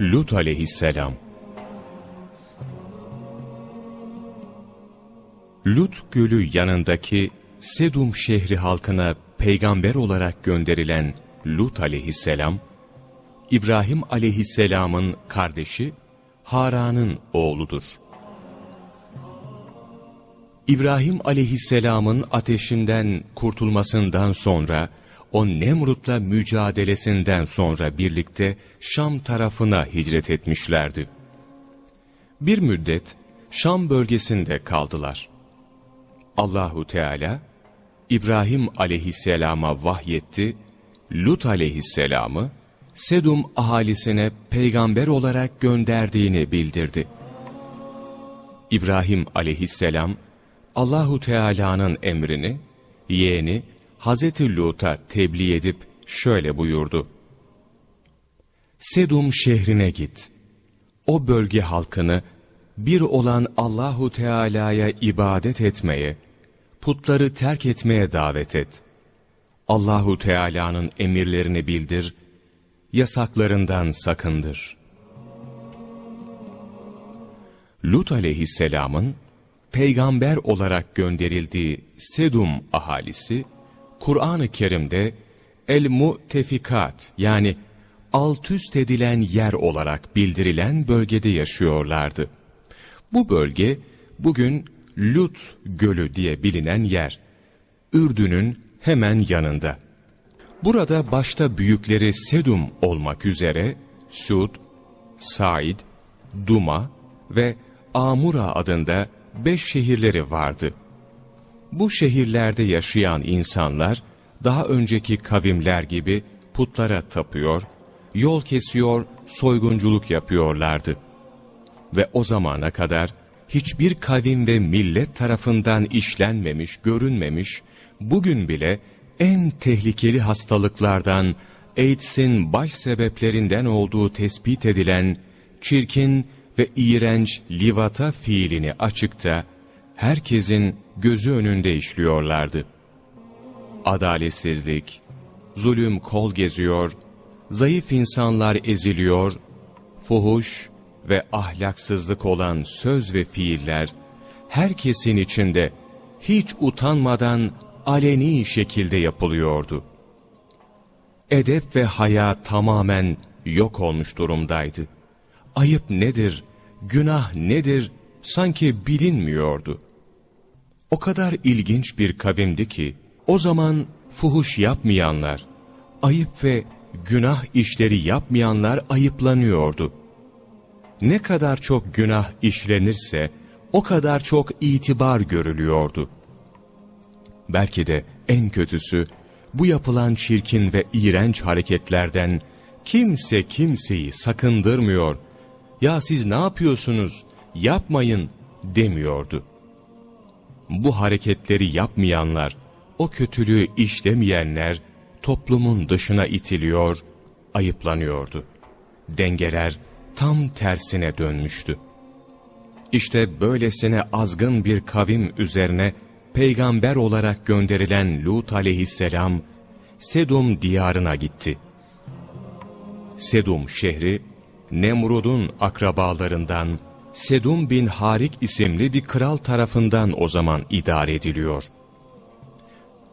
Lut aleyhisselam Lut gölü yanındaki Sedum şehri halkına peygamber olarak gönderilen Lut aleyhisselam, İbrahim aleyhisselamın kardeşi Haran'ın oğludur. İbrahim aleyhisselamın ateşinden kurtulmasından sonra, o Nemrut'la mücadelesinden sonra birlikte Şam tarafına hicret etmişlerdi. Bir müddet Şam bölgesinde kaldılar. Allahu Teala İbrahim aleyhisselama vahyetti, Lut aleyhisselamı Sedum ahalisine peygamber olarak gönderdiğini bildirdi. İbrahim aleyhisselam Allahu Teala'nın emrini yeğeni Hazreti Lut'a tebliğ edip şöyle buyurdu. Sedum şehrine git. O bölge halkını bir olan Allahu Teala'ya ibadet etmeye, putları terk etmeye davet et. Allahu Teala'nın emirlerini bildir, yasaklarından sakındır. Lut aleyhisselamın peygamber olarak gönderildiği Sedum ahalisi, Kur'an-ı Kerim'de El-Mu'tefikat yani alt üst edilen yer olarak bildirilen bölgede yaşıyorlardı. Bu bölge bugün Lut Gölü diye bilinen yer. Ürdün'ün hemen yanında. Burada başta büyükleri Sedum olmak üzere Sud, Said, Duma ve Amura adında beş şehirleri vardı. Bu şehirlerde yaşayan insanlar daha önceki kavimler gibi putlara tapıyor, yol kesiyor, soygunculuk yapıyorlardı. Ve o zamana kadar hiçbir kavim ve millet tarafından işlenmemiş, görünmemiş, bugün bile en tehlikeli hastalıklardan, AIDS'in baş sebeplerinden olduğu tespit edilen çirkin ve iğrenç livata fiilini açıkta, herkesin gözü önünde işliyorlardı. Adaletsizlik, zulüm kol geziyor, zayıf insanlar eziliyor, fuhuş ve ahlaksızlık olan söz ve fiiller, herkesin içinde hiç utanmadan aleni şekilde yapılıyordu. Edep ve haya tamamen yok olmuş durumdaydı. Ayıp nedir, günah nedir sanki bilinmiyordu. O kadar ilginç bir kavimdi ki, o zaman fuhuş yapmayanlar, ayıp ve günah işleri yapmayanlar ayıplanıyordu. Ne kadar çok günah işlenirse, o kadar çok itibar görülüyordu. Belki de en kötüsü, bu yapılan çirkin ve iğrenç hareketlerden kimse kimseyi sakındırmıyor, ya siz ne yapıyorsunuz, yapmayın demiyordu. Bu hareketleri yapmayanlar, o kötülüğü işlemeyenler toplumun dışına itiliyor, ayıplanıyordu. Dengeler tam tersine dönmüştü. İşte böylesine azgın bir kavim üzerine peygamber olarak gönderilen Lut aleyhisselam Sedum diyarına gitti. Sedum şehri Nemrud'un akrabalarından Sedum bin Harik isimli bir kral tarafından o zaman idare ediliyor.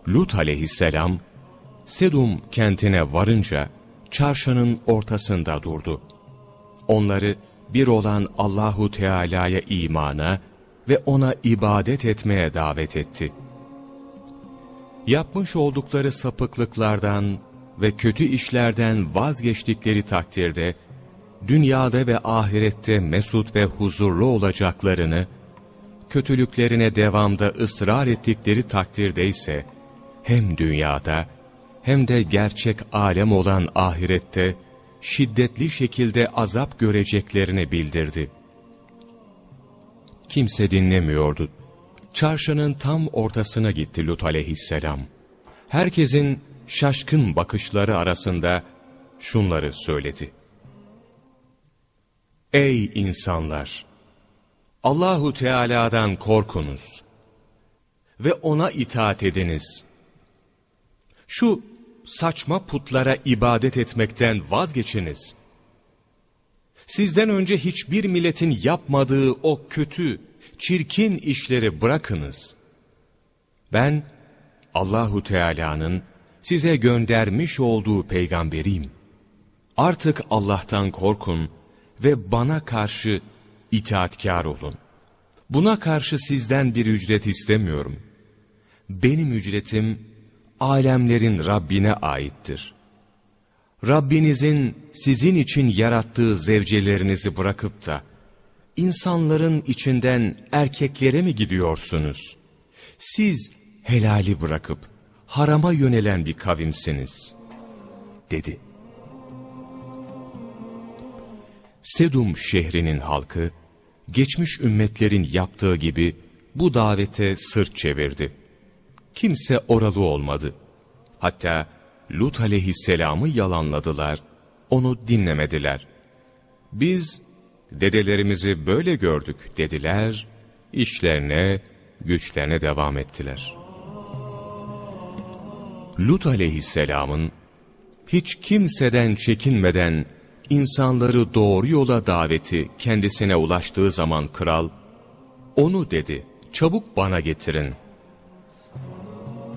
Lut aleyhisselam, Sedum kentine varınca çarşının ortasında durdu. Onları bir olan Allahu Teala'ya imana ve ona ibadet etmeye davet etti. Yapmış oldukları sapıklıklardan ve kötü işlerden vazgeçtikleri takdirde, dünyada ve ahirette mesut ve huzurlu olacaklarını, kötülüklerine devamda ısrar ettikleri takdirde ise, hem dünyada hem de gerçek alem olan ahirette, şiddetli şekilde azap göreceklerini bildirdi. Kimse dinlemiyordu. Çarşının tam ortasına gitti Lut aleyhisselam. Herkesin şaşkın bakışları arasında şunları söyledi. Ey insanlar! Allahu Teala'dan korkunuz ve ona itaat ediniz. Şu saçma putlara ibadet etmekten vazgeçiniz. Sizden önce hiçbir milletin yapmadığı o kötü, çirkin işleri bırakınız. Ben Allahu Teala'nın size göndermiş olduğu peygamberiyim. Artık Allah'tan korkun ve bana karşı itaatkar olun. Buna karşı sizden bir ücret istemiyorum. Benim ücretim alemlerin Rabbine aittir. Rabbinizin sizin için yarattığı zevcelerinizi bırakıp da insanların içinden erkeklere mi gidiyorsunuz? Siz helali bırakıp harama yönelen bir kavimsiniz, dedi. Sedum şehrinin halkı, geçmiş ümmetlerin yaptığı gibi bu davete sırt çevirdi. Kimse oralı olmadı. Hatta Lut aleyhisselamı yalanladılar, onu dinlemediler. Biz dedelerimizi böyle gördük dediler, işlerine, güçlerine devam ettiler. Lut aleyhisselamın hiç kimseden çekinmeden insanları doğru yola daveti kendisine ulaştığı zaman kral, onu dedi, çabuk bana getirin.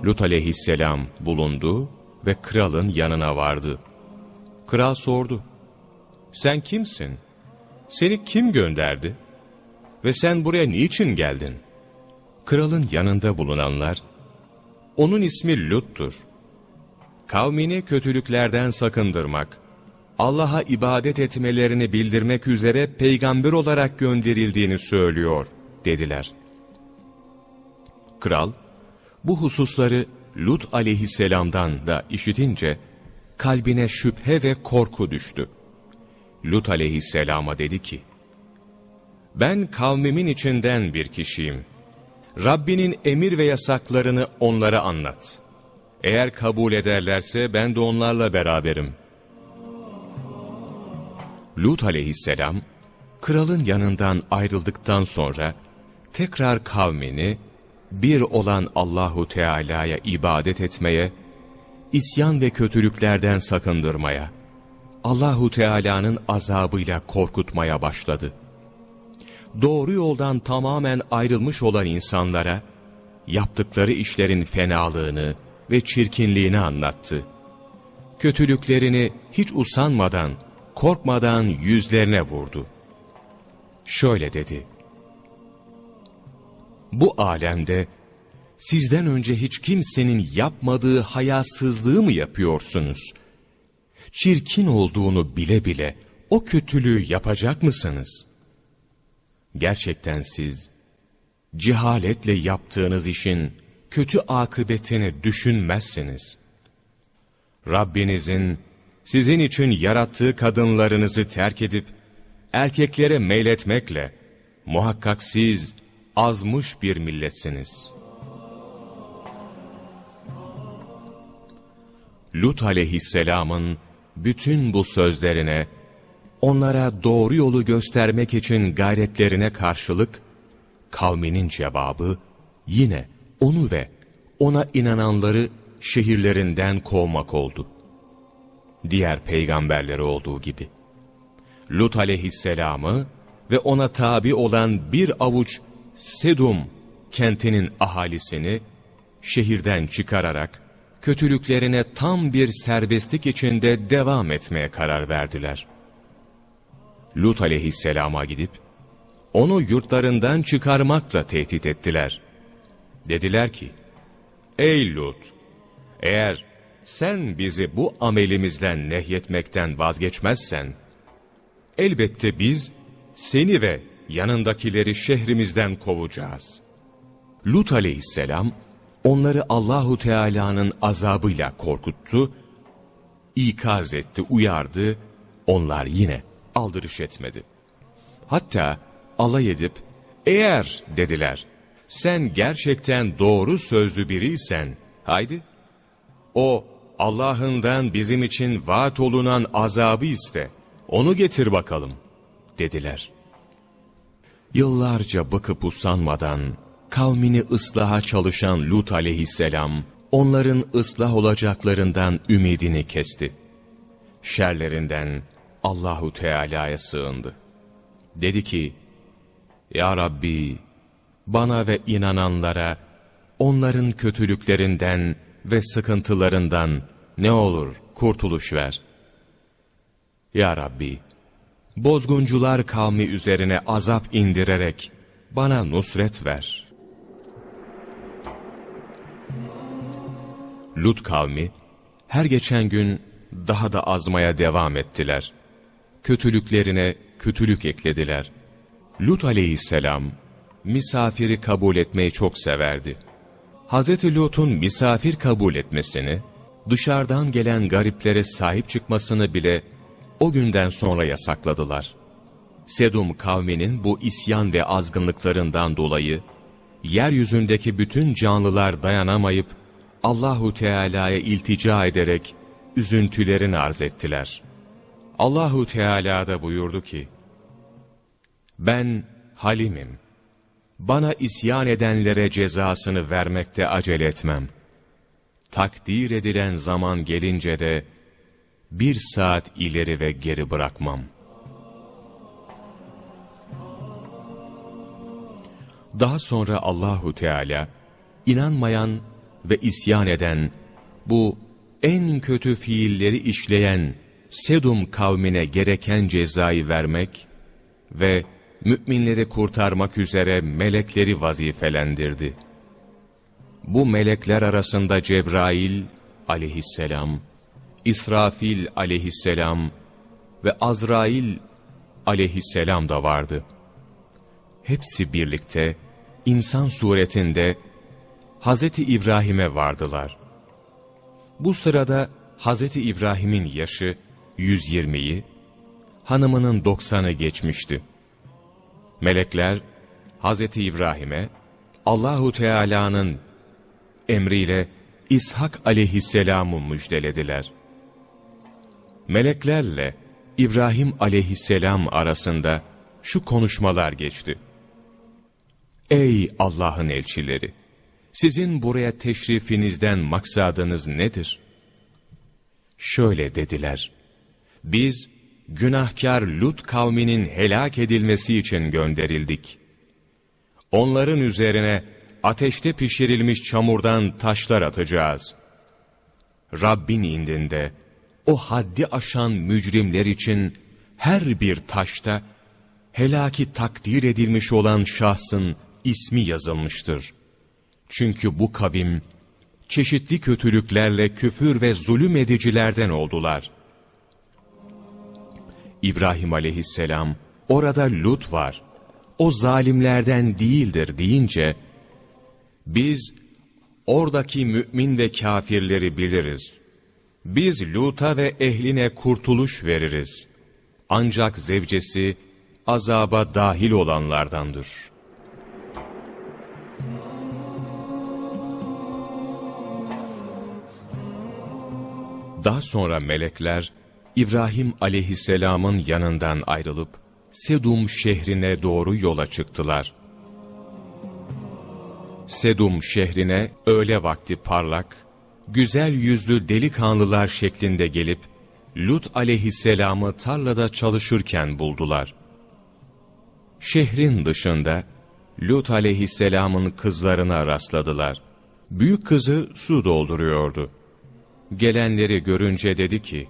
Lut aleyhisselam bulundu ve kralın yanına vardı. Kral sordu, sen kimsin? Seni kim gönderdi? Ve sen buraya niçin geldin? Kralın yanında bulunanlar, onun ismi Lut'tur. Kavmini kötülüklerden sakındırmak, Allah'a ibadet etmelerini bildirmek üzere peygamber olarak gönderildiğini söylüyor, dediler. Kral, bu hususları Lut aleyhisselamdan da işitince, kalbine şüphe ve korku düştü. Lut aleyhisselama dedi ki, Ben kavmimin içinden bir kişiyim. Rabbinin emir ve yasaklarını onlara anlat. Eğer kabul ederlerse ben de onlarla beraberim.'' Lut aleyhisselam, kralın yanından ayrıldıktan sonra, tekrar kavmini, bir olan Allahu Teala'ya ibadet etmeye, isyan ve kötülüklerden sakındırmaya, Allahu Teala'nın azabıyla korkutmaya başladı. Doğru yoldan tamamen ayrılmış olan insanlara, yaptıkları işlerin fenalığını ve çirkinliğini anlattı. Kötülüklerini hiç usanmadan, korkmadan yüzlerine vurdu. Şöyle dedi. Bu alemde sizden önce hiç kimsenin yapmadığı hayasızlığı mı yapıyorsunuz? Çirkin olduğunu bile bile o kötülüğü yapacak mısınız? Gerçekten siz cehaletle yaptığınız işin kötü akıbetini düşünmezsiniz. Rabbinizin sizin için yarattığı kadınlarınızı terk edip erkeklere meyletmekle muhakkak siz azmış bir milletsiniz. Lut aleyhisselamın bütün bu sözlerine, onlara doğru yolu göstermek için gayretlerine karşılık, kavminin cevabı yine onu ve ona inananları şehirlerinden kovmak oldu diğer peygamberleri olduğu gibi. Lut aleyhisselamı ve ona tabi olan bir avuç Sedum kentinin ahalisini şehirden çıkararak kötülüklerine tam bir serbestlik içinde devam etmeye karar verdiler. Lut aleyhisselama gidip onu yurtlarından çıkarmakla tehdit ettiler. Dediler ki, Ey Lut! Eğer sen bizi bu amelimizden nehyetmekten vazgeçmezsen, elbette biz seni ve yanındakileri şehrimizden kovacağız. Lut aleyhisselam, onları Allahu Teala'nın azabıyla korkuttu, ikaz etti, uyardı, onlar yine aldırış etmedi. Hatta alay edip, eğer dediler, sen gerçekten doğru sözlü biriysen, haydi, o Allah'ından bizim için vaat olunan azabı iste, onu getir bakalım, dediler. Yıllarca bakıp usanmadan, kavmini ıslaha çalışan Lut aleyhisselam, onların ıslah olacaklarından ümidini kesti. Şerlerinden, Allahu Teala'ya sığındı. Dedi ki, Ya Rabbi, bana ve inananlara, onların kötülüklerinden ve sıkıntılarından ne olur kurtuluş ver. Ya Rabbi, bozguncular kavmi üzerine azap indirerek bana nusret ver. Lut kavmi her geçen gün daha da azmaya devam ettiler. Kötülüklerine kötülük eklediler. Lut aleyhisselam misafiri kabul etmeyi çok severdi. Hz. Lut'un misafir kabul etmesini, dışarıdan gelen gariplere sahip çıkmasını bile o günden sonra yasakladılar. Sedum kavminin bu isyan ve azgınlıklarından dolayı, yeryüzündeki bütün canlılar dayanamayıp, Allahu Teala'ya iltica ederek üzüntülerini arz ettiler. Allahu Teala da buyurdu ki, Ben halimim. Bana isyan edenlere cezasını vermekte acele etmem. Takdir edilen zaman gelince de bir saat ileri ve geri bırakmam. Daha sonra Allahu Teala inanmayan ve isyan eden bu en kötü fiilleri işleyen Sedum kavmine gereken cezayı vermek ve müminleri kurtarmak üzere melekleri vazifelendirdi. Bu melekler arasında Cebrail aleyhisselam, İsrafil aleyhisselam ve Azrail aleyhisselam da vardı. Hepsi birlikte insan suretinde Hz. İbrahim'e vardılar. Bu sırada Hz. İbrahim'in yaşı 120'yi, hanımının 90'ı geçmişti. Melekler Hz. İbrahim'e Allahu Teala'nın emriyle İshak aleyhisselamı müjdelediler. Meleklerle İbrahim aleyhisselam arasında şu konuşmalar geçti. Ey Allah'ın elçileri! Sizin buraya teşrifinizden maksadınız nedir? Şöyle dediler. Biz günahkar Lut kavminin helak edilmesi için gönderildik. Onların üzerine ateşte pişirilmiş çamurdan taşlar atacağız. Rabbin indinde o haddi aşan mücrimler için her bir taşta helaki takdir edilmiş olan şahsın ismi yazılmıştır. Çünkü bu kavim çeşitli kötülüklerle küfür ve zulüm edicilerden oldular. İbrahim aleyhisselam, orada Lut var, o zalimlerden değildir deyince, biz oradaki mümin ve kafirleri biliriz. Biz Lut'a ve ehline kurtuluş veririz. Ancak zevcesi azaba dahil olanlardandır.'' Daha sonra melekler İbrahim aleyhisselamın yanından ayrılıp Sedum şehrine doğru yola çıktılar. Sedum şehrine öğle vakti parlak, güzel yüzlü delikanlılar şeklinde gelip Lut aleyhisselamı tarlada çalışırken buldular. Şehrin dışında Lut aleyhisselamın kızlarına rastladılar. Büyük kızı su dolduruyordu. Gelenleri görünce dedi ki,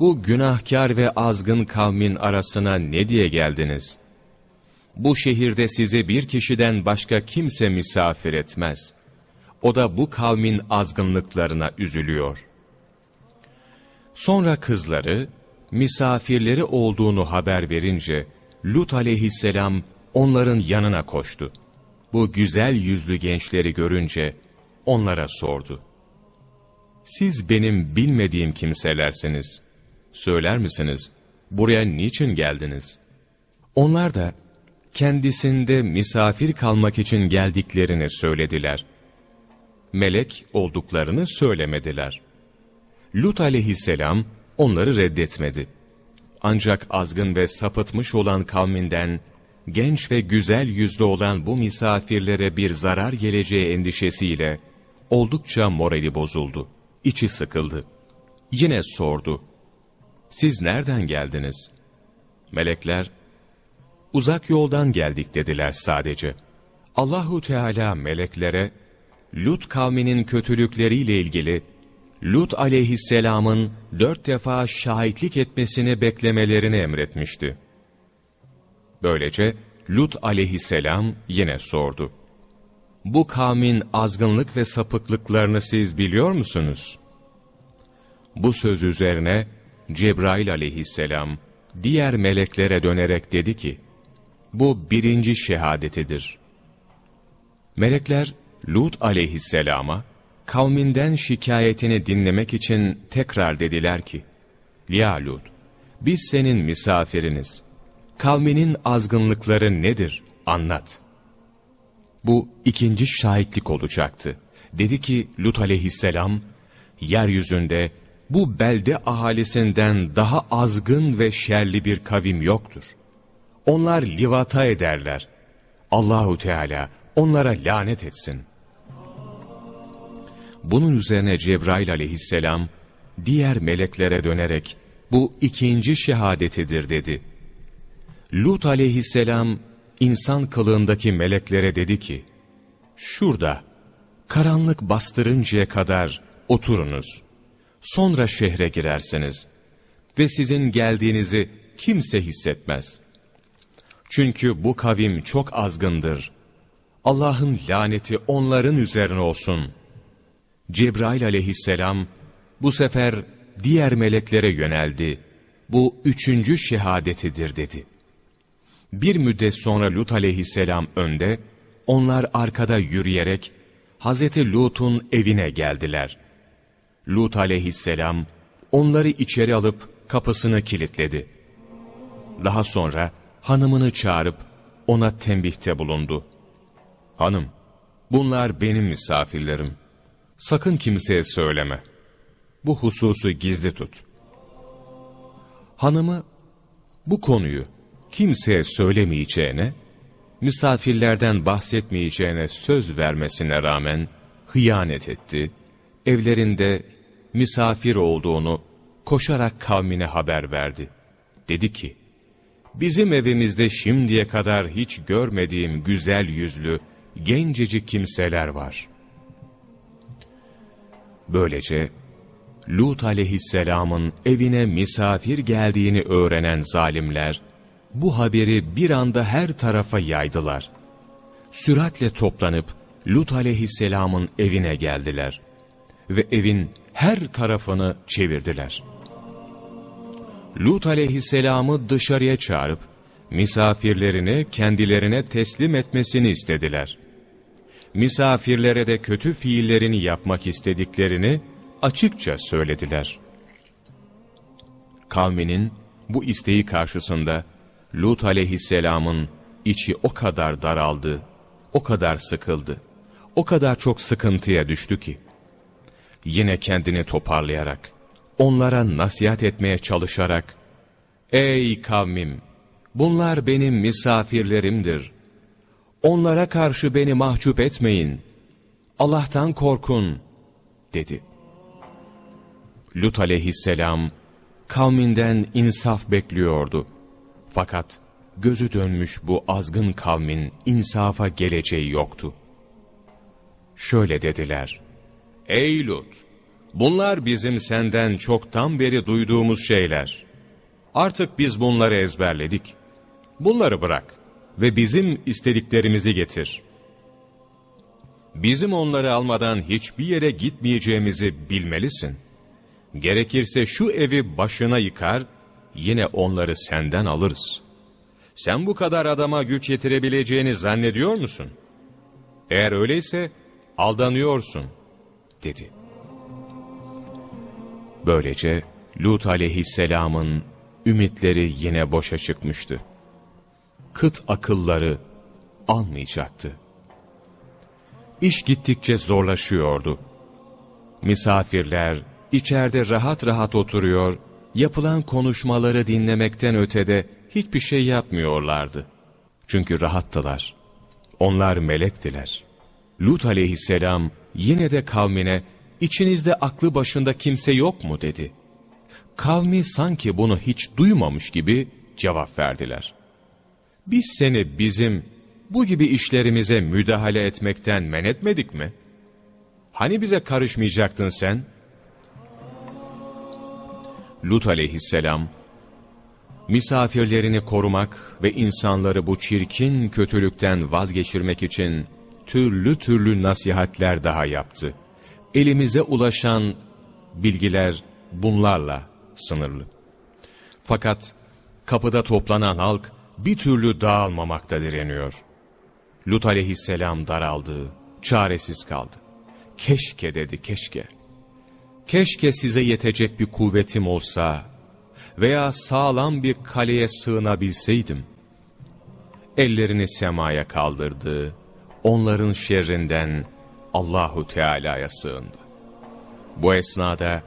Bu günahkar ve azgın kavmin arasına ne diye geldiniz? Bu şehirde sizi bir kişiden başka kimse misafir etmez. O da bu kavmin azgınlıklarına üzülüyor. Sonra kızları, misafirleri olduğunu haber verince, Lut aleyhisselam onların yanına koştu. Bu güzel yüzlü gençleri görünce onlara sordu siz benim bilmediğim kimselersiniz. Söyler misiniz, buraya niçin geldiniz? Onlar da kendisinde misafir kalmak için geldiklerini söylediler. Melek olduklarını söylemediler. Lut aleyhisselam onları reddetmedi. Ancak azgın ve sapıtmış olan kavminden, genç ve güzel yüzlü olan bu misafirlere bir zarar geleceği endişesiyle, oldukça morali bozuldu içi sıkıldı. Yine sordu. Siz nereden geldiniz? Melekler, uzak yoldan geldik dediler sadece. Allahu Teala meleklere, Lut kavminin kötülükleriyle ilgili, Lut aleyhisselamın dört defa şahitlik etmesini beklemelerini emretmişti. Böylece Lut aleyhisselam yine sordu. Bu kavmin azgınlık ve sapıklıklarını siz biliyor musunuz? Bu söz üzerine Cebrail aleyhisselam diğer meleklere dönerek dedi ki, bu birinci şehadetidir. Melekler Lut aleyhisselama kavminden şikayetini dinlemek için tekrar dediler ki, Ya Lut, biz senin misafiriniz. Kavminin azgınlıkları nedir? Anlat. Bu ikinci şahitlik olacaktı. Dedi ki Lut aleyhisselam, yeryüzünde bu belde ahalisinden daha azgın ve şerli bir kavim yoktur. Onlar livata ederler. Allahu Teala onlara lanet etsin. Bunun üzerine Cebrail aleyhisselam diğer meleklere dönerek bu ikinci şehadetidir dedi. Lut aleyhisselam insan kılığındaki meleklere dedi ki, Şurada karanlık bastırıncaya kadar oturunuz. Sonra şehre girersiniz ve sizin geldiğinizi kimse hissetmez. Çünkü bu kavim çok azgındır. Allah'ın laneti onların üzerine olsun. Cebrail aleyhisselam bu sefer diğer meleklere yöneldi. Bu üçüncü şehadetidir dedi. Bir müddet sonra Lut aleyhisselam önde, onlar arkada yürüyerek Hazreti Lut'un evine geldiler. Lut aleyhisselam onları içeri alıp kapısını kilitledi. Daha sonra hanımını çağırıp ona tembihte bulundu. Hanım, bunlar benim misafirlerim. Sakın kimseye söyleme. Bu hususu gizli tut. Hanımı bu konuyu kimseye söylemeyeceğine, misafirlerden bahsetmeyeceğine söz vermesine rağmen hıyanet etti. Evlerinde misafir olduğunu koşarak kavmine haber verdi. Dedi ki, bizim evimizde şimdiye kadar hiç görmediğim güzel yüzlü, gencecik kimseler var. Böylece Lut aleyhisselamın evine misafir geldiğini öğrenen zalimler, bu haberi bir anda her tarafa yaydılar. Süratle toplanıp Lut aleyhisselamın evine geldiler ve evin her tarafını çevirdiler. Lut aleyhisselamı dışarıya çağırıp misafirlerini kendilerine teslim etmesini istediler. Misafirlere de kötü fiillerini yapmak istediklerini açıkça söylediler. Kavminin bu isteği karşısında Lut aleyhisselamın içi o kadar daraldı, o kadar sıkıldı, o kadar çok sıkıntıya düştü ki, yine kendini toparlayarak, onlara nasihat etmeye çalışarak, Ey kavmim! Bunlar benim misafirlerimdir. Onlara karşı beni mahcup etmeyin. Allah'tan korkun, dedi. Lut aleyhisselam, kavminden insaf bekliyordu. Fakat gözü dönmüş bu azgın kavmin insafa geleceği yoktu. Şöyle dediler. Ey Lut! Bunlar bizim senden çoktan beri duyduğumuz şeyler. Artık biz bunları ezberledik. Bunları bırak ve bizim istediklerimizi getir. Bizim onları almadan hiçbir yere gitmeyeceğimizi bilmelisin. Gerekirse şu evi başına yıkar, yine onları senden alırız. Sen bu kadar adama güç yetirebileceğini zannediyor musun? Eğer öyleyse aldanıyorsun, dedi. Böylece Lut aleyhisselamın ümitleri yine boşa çıkmıştı. Kıt akılları almayacaktı. İş gittikçe zorlaşıyordu. Misafirler içeride rahat rahat oturuyor yapılan konuşmaları dinlemekten ötede hiçbir şey yapmıyorlardı. Çünkü rahattılar. Onlar melektiler. Lut aleyhisselam yine de kavmine içinizde aklı başında kimse yok mu dedi. Kavmi sanki bunu hiç duymamış gibi cevap verdiler. Biz seni bizim bu gibi işlerimize müdahale etmekten men etmedik mi? Hani bize karışmayacaktın sen? Lut aleyhisselam, misafirlerini korumak ve insanları bu çirkin kötülükten vazgeçirmek için türlü türlü nasihatler daha yaptı. Elimize ulaşan bilgiler bunlarla sınırlı. Fakat kapıda toplanan halk bir türlü dağılmamakta direniyor. Lut aleyhisselam daraldı, çaresiz kaldı. Keşke dedi, keşke. Keşke size yetecek bir kuvvetim olsa veya sağlam bir kaleye sığınabilseydim. Ellerini semaya kaldırdı, onların şerrinden Allahu Teala'ya sığındı. Bu esnada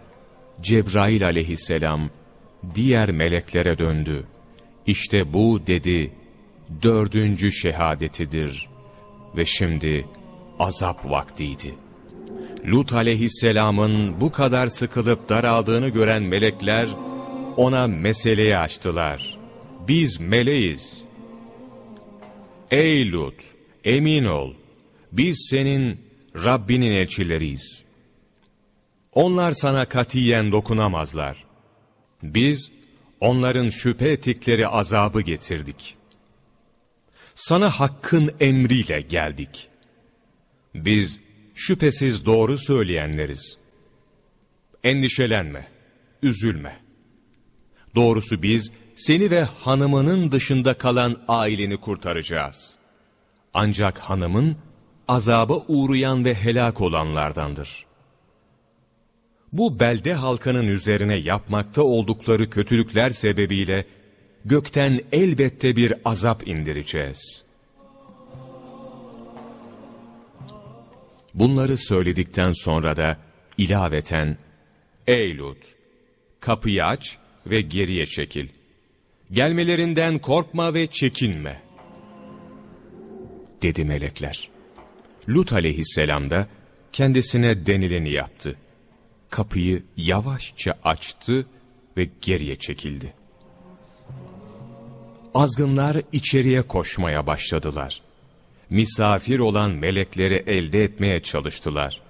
Cebrail aleyhisselam diğer meleklere döndü. İşte bu dedi dördüncü şehadetidir ve şimdi azap vaktiydi. Lut aleyhisselamın bu kadar sıkılıp daraldığını gören melekler ona meseleyi açtılar. Biz meleğiz. Ey Lut, emin ol, biz senin Rabbinin elçileriyiz. Onlar sana katiyen dokunamazlar. Biz onların şüphe ettikleri azabı getirdik. Sana hakkın emriyle geldik. Biz şüphesiz doğru söyleyenleriz. Endişelenme, üzülme. Doğrusu biz seni ve hanımının dışında kalan aileni kurtaracağız. Ancak hanımın azaba uğrayan ve helak olanlardandır. Bu belde halkının üzerine yapmakta oldukları kötülükler sebebiyle gökten elbette bir azap indireceğiz. Bunları söyledikten sonra da ilaveten, Ey Lut! Kapıyı aç ve geriye çekil. Gelmelerinden korkma ve çekinme. Dedi melekler. Lut aleyhisselam da kendisine denileni yaptı. Kapıyı yavaşça açtı ve geriye çekildi. Azgınlar içeriye koşmaya başladılar. Misafir olan melekleri elde etmeye çalıştılar.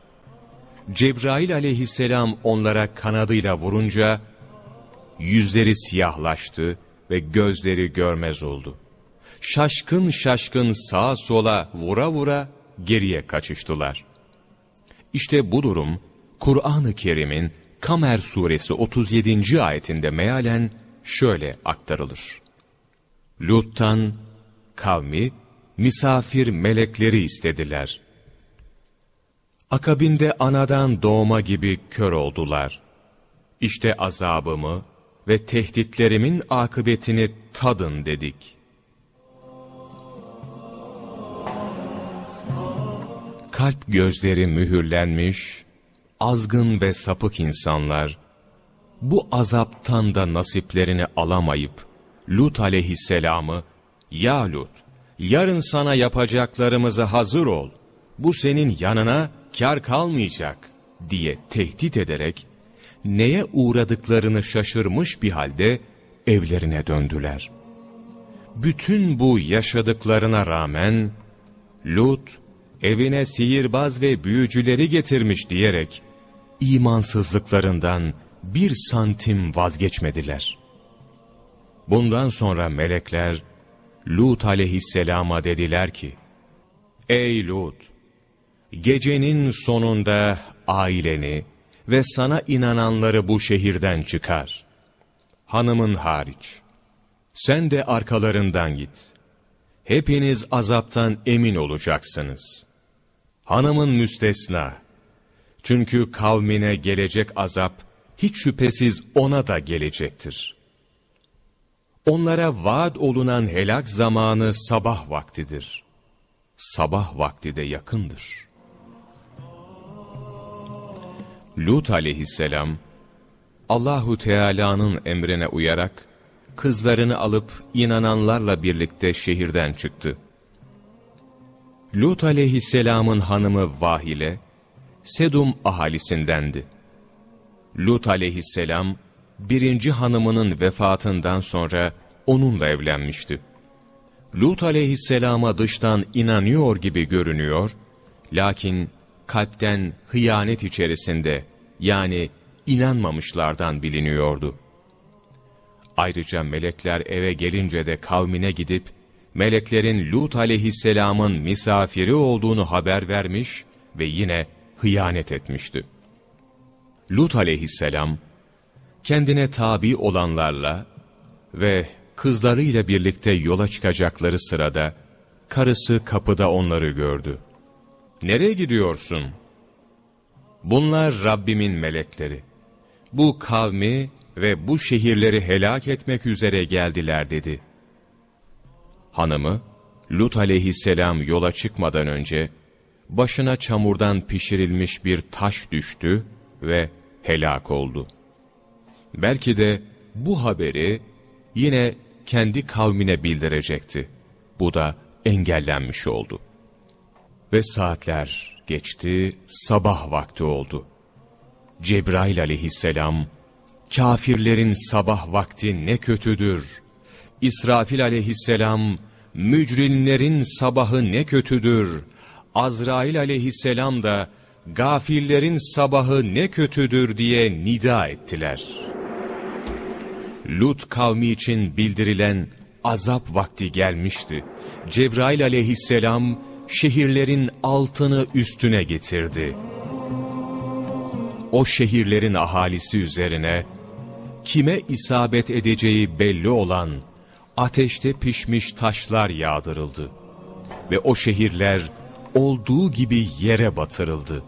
Cebrail aleyhisselam onlara kanadıyla vurunca, yüzleri siyahlaştı ve gözleri görmez oldu. Şaşkın şaşkın sağa sola vura vura geriye kaçıştılar. İşte bu durum Kur'an-ı Kerim'in Kamer suresi 37. ayetinde mealen şöyle aktarılır. Lut'tan kavmi misafir melekleri istediler. Akabinde anadan doğma gibi kör oldular. İşte azabımı ve tehditlerimin akıbetini tadın dedik. Kalp gözleri mühürlenmiş, azgın ve sapık insanlar, bu azaptan da nasiplerini alamayıp, Lut aleyhisselamı, ''Ya Lut, yarın sana yapacaklarımızı hazır ol, bu senin yanına kar kalmayacak.'' diye tehdit ederek, neye uğradıklarını şaşırmış bir halde evlerine döndüler. Bütün bu yaşadıklarına rağmen, Lut, evine sihirbaz ve büyücüleri getirmiş diyerek, imansızlıklarından bir santim vazgeçmediler. Bundan sonra melekler Lut aleyhisselama dediler ki, Ey Lut! Gecenin sonunda aileni ve sana inananları bu şehirden çıkar. Hanımın hariç. Sen de arkalarından git. Hepiniz azaptan emin olacaksınız. Hanımın müstesna. Çünkü kavmine gelecek azap hiç şüphesiz ona da gelecektir. Onlara vaat olunan helak zamanı sabah vaktidir. Sabah vakti de yakındır. Lut aleyhisselam, Allahu Teala'nın emrine uyarak, kızlarını alıp inananlarla birlikte şehirden çıktı. Lut aleyhisselamın hanımı Vahile, Sedum ahalisindendi. Lut aleyhisselam birinci hanımının vefatından sonra onunla evlenmişti. Lut aleyhisselama dıştan inanıyor gibi görünüyor, lakin kalpten hıyanet içerisinde yani inanmamışlardan biliniyordu. Ayrıca melekler eve gelince de kavmine gidip, meleklerin Lut aleyhisselamın misafiri olduğunu haber vermiş ve yine hıyanet etmişti. Lut aleyhisselam, kendine tabi olanlarla ve kızlarıyla birlikte yola çıkacakları sırada, karısı kapıda onları gördü. ''Nereye gidiyorsun?'' ''Bunlar Rabbimin melekleri. Bu kavmi ve bu şehirleri helak etmek üzere geldiler.'' dedi. Hanımı, Lut aleyhisselam yola çıkmadan önce, başına çamurdan pişirilmiş bir taş düştü ve helak oldu. Belki de bu haberi yine kendi kavmine bildirecekti. Bu da engellenmiş oldu. Ve saatler geçti, sabah vakti oldu. Cebrail aleyhisselam, kafirlerin sabah vakti ne kötüdür. İsrafil aleyhisselam, mücrinlerin sabahı ne kötüdür. Azrail aleyhisselam da, gafillerin sabahı ne kötüdür diye nida ettiler. Lut kavmi için bildirilen azap vakti gelmişti. Cebrail aleyhisselam şehirlerin altını üstüne getirdi. O şehirlerin ahalisi üzerine kime isabet edeceği belli olan ateşte pişmiş taşlar yağdırıldı. Ve o şehirler olduğu gibi yere batırıldı.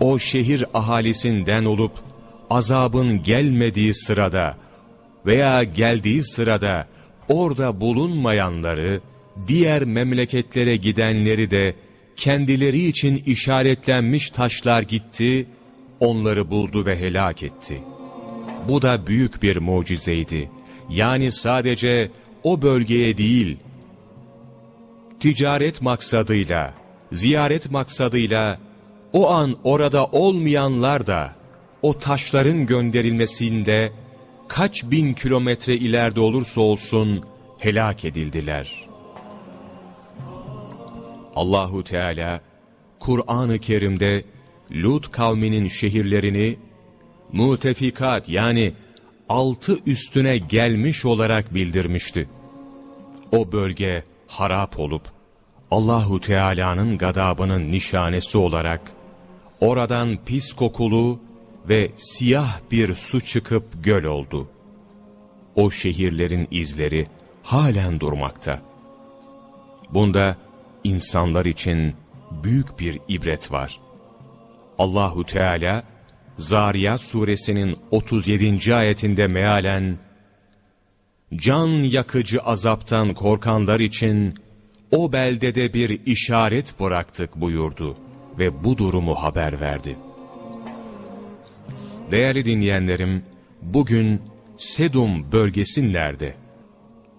O şehir ahalisinden olup azabın gelmediği sırada veya geldiği sırada orada bulunmayanları, diğer memleketlere gidenleri de kendileri için işaretlenmiş taşlar gitti, onları buldu ve helak etti. Bu da büyük bir mucizeydi. Yani sadece o bölgeye değil, ticaret maksadıyla, ziyaret maksadıyla, o an orada olmayanlar da, o taşların gönderilmesinde, kaç bin kilometre ileride olursa olsun, helak edildiler. Allahu Teala, Kur'an-ı Kerim'de, Lut kavminin şehirlerini, mutefikat yani altı üstüne gelmiş olarak bildirmişti. O bölge harap olup Allahu Teala'nın gadabının nişanesi olarak oradan pis kokulu ve siyah bir su çıkıp göl oldu. O şehirlerin izleri halen durmakta. Bunda insanlar için büyük bir ibret var. Allahu Teala Zariyat suresinin 37. ayetinde mealen can yakıcı azaptan korkanlar için o beldede bir işaret bıraktık buyurdu ve bu durumu haber verdi. Değerli dinleyenlerim, bugün Sedum bölgesi nerede?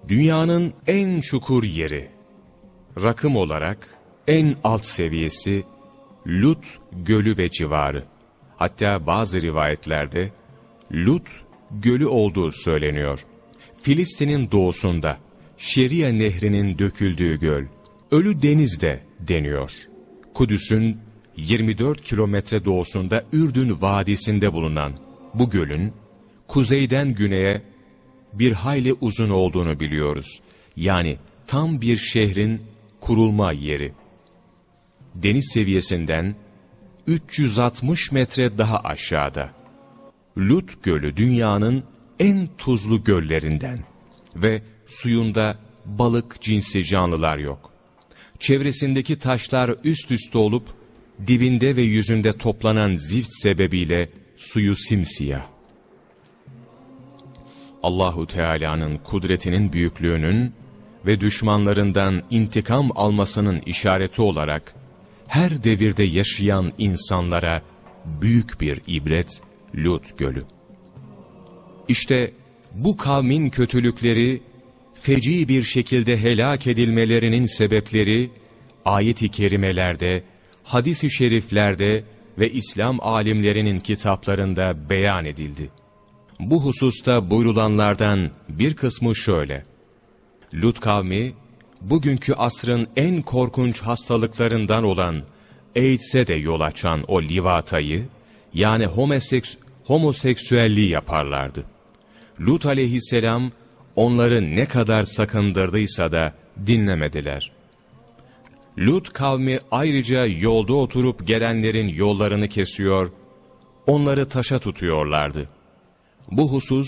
Dünyanın en çukur yeri. Rakım olarak en alt seviyesi Lut Gölü ve civarı. Hatta bazı rivayetlerde Lut Gölü olduğu söyleniyor. Filistin'in doğusunda Şeria Nehri'nin döküldüğü göl, Ölü Deniz'de deniyor. Kudüs'ün 24 kilometre doğusunda Ürdün Vadisi'nde bulunan bu gölün, kuzeyden güneye bir hayli uzun olduğunu biliyoruz. Yani tam bir şehrin kurulma yeri. Deniz seviyesinden 360 metre daha aşağıda. Lut Gölü dünyanın en tuzlu göllerinden ve suyunda balık cinsi canlılar yok. Çevresindeki taşlar üst üste olup dibinde ve yüzünde toplanan zift sebebiyle suyu simsiyah. Allahu Teala'nın kudretinin büyüklüğünün ve düşmanlarından intikam almasının işareti olarak her devirde yaşayan insanlara büyük bir ibret Lut Gölü. İşte bu kavmin kötülükleri, feci bir şekilde helak edilmelerinin sebepleri, ayet-i kerimelerde, hadis-i şeriflerde ve İslam alimlerinin kitaplarında beyan edildi. Bu hususta buyrulanlardan bir kısmı şöyle. Lut kavmi, bugünkü asrın en korkunç hastalıklarından olan AIDS'e de yol açan o livatayı, yani homoseks homoseksüelliği yaparlardı. Lut aleyhisselam onları ne kadar sakındırdıysa da dinlemediler. Lut kavmi ayrıca yolda oturup gelenlerin yollarını kesiyor, onları taşa tutuyorlardı. Bu husus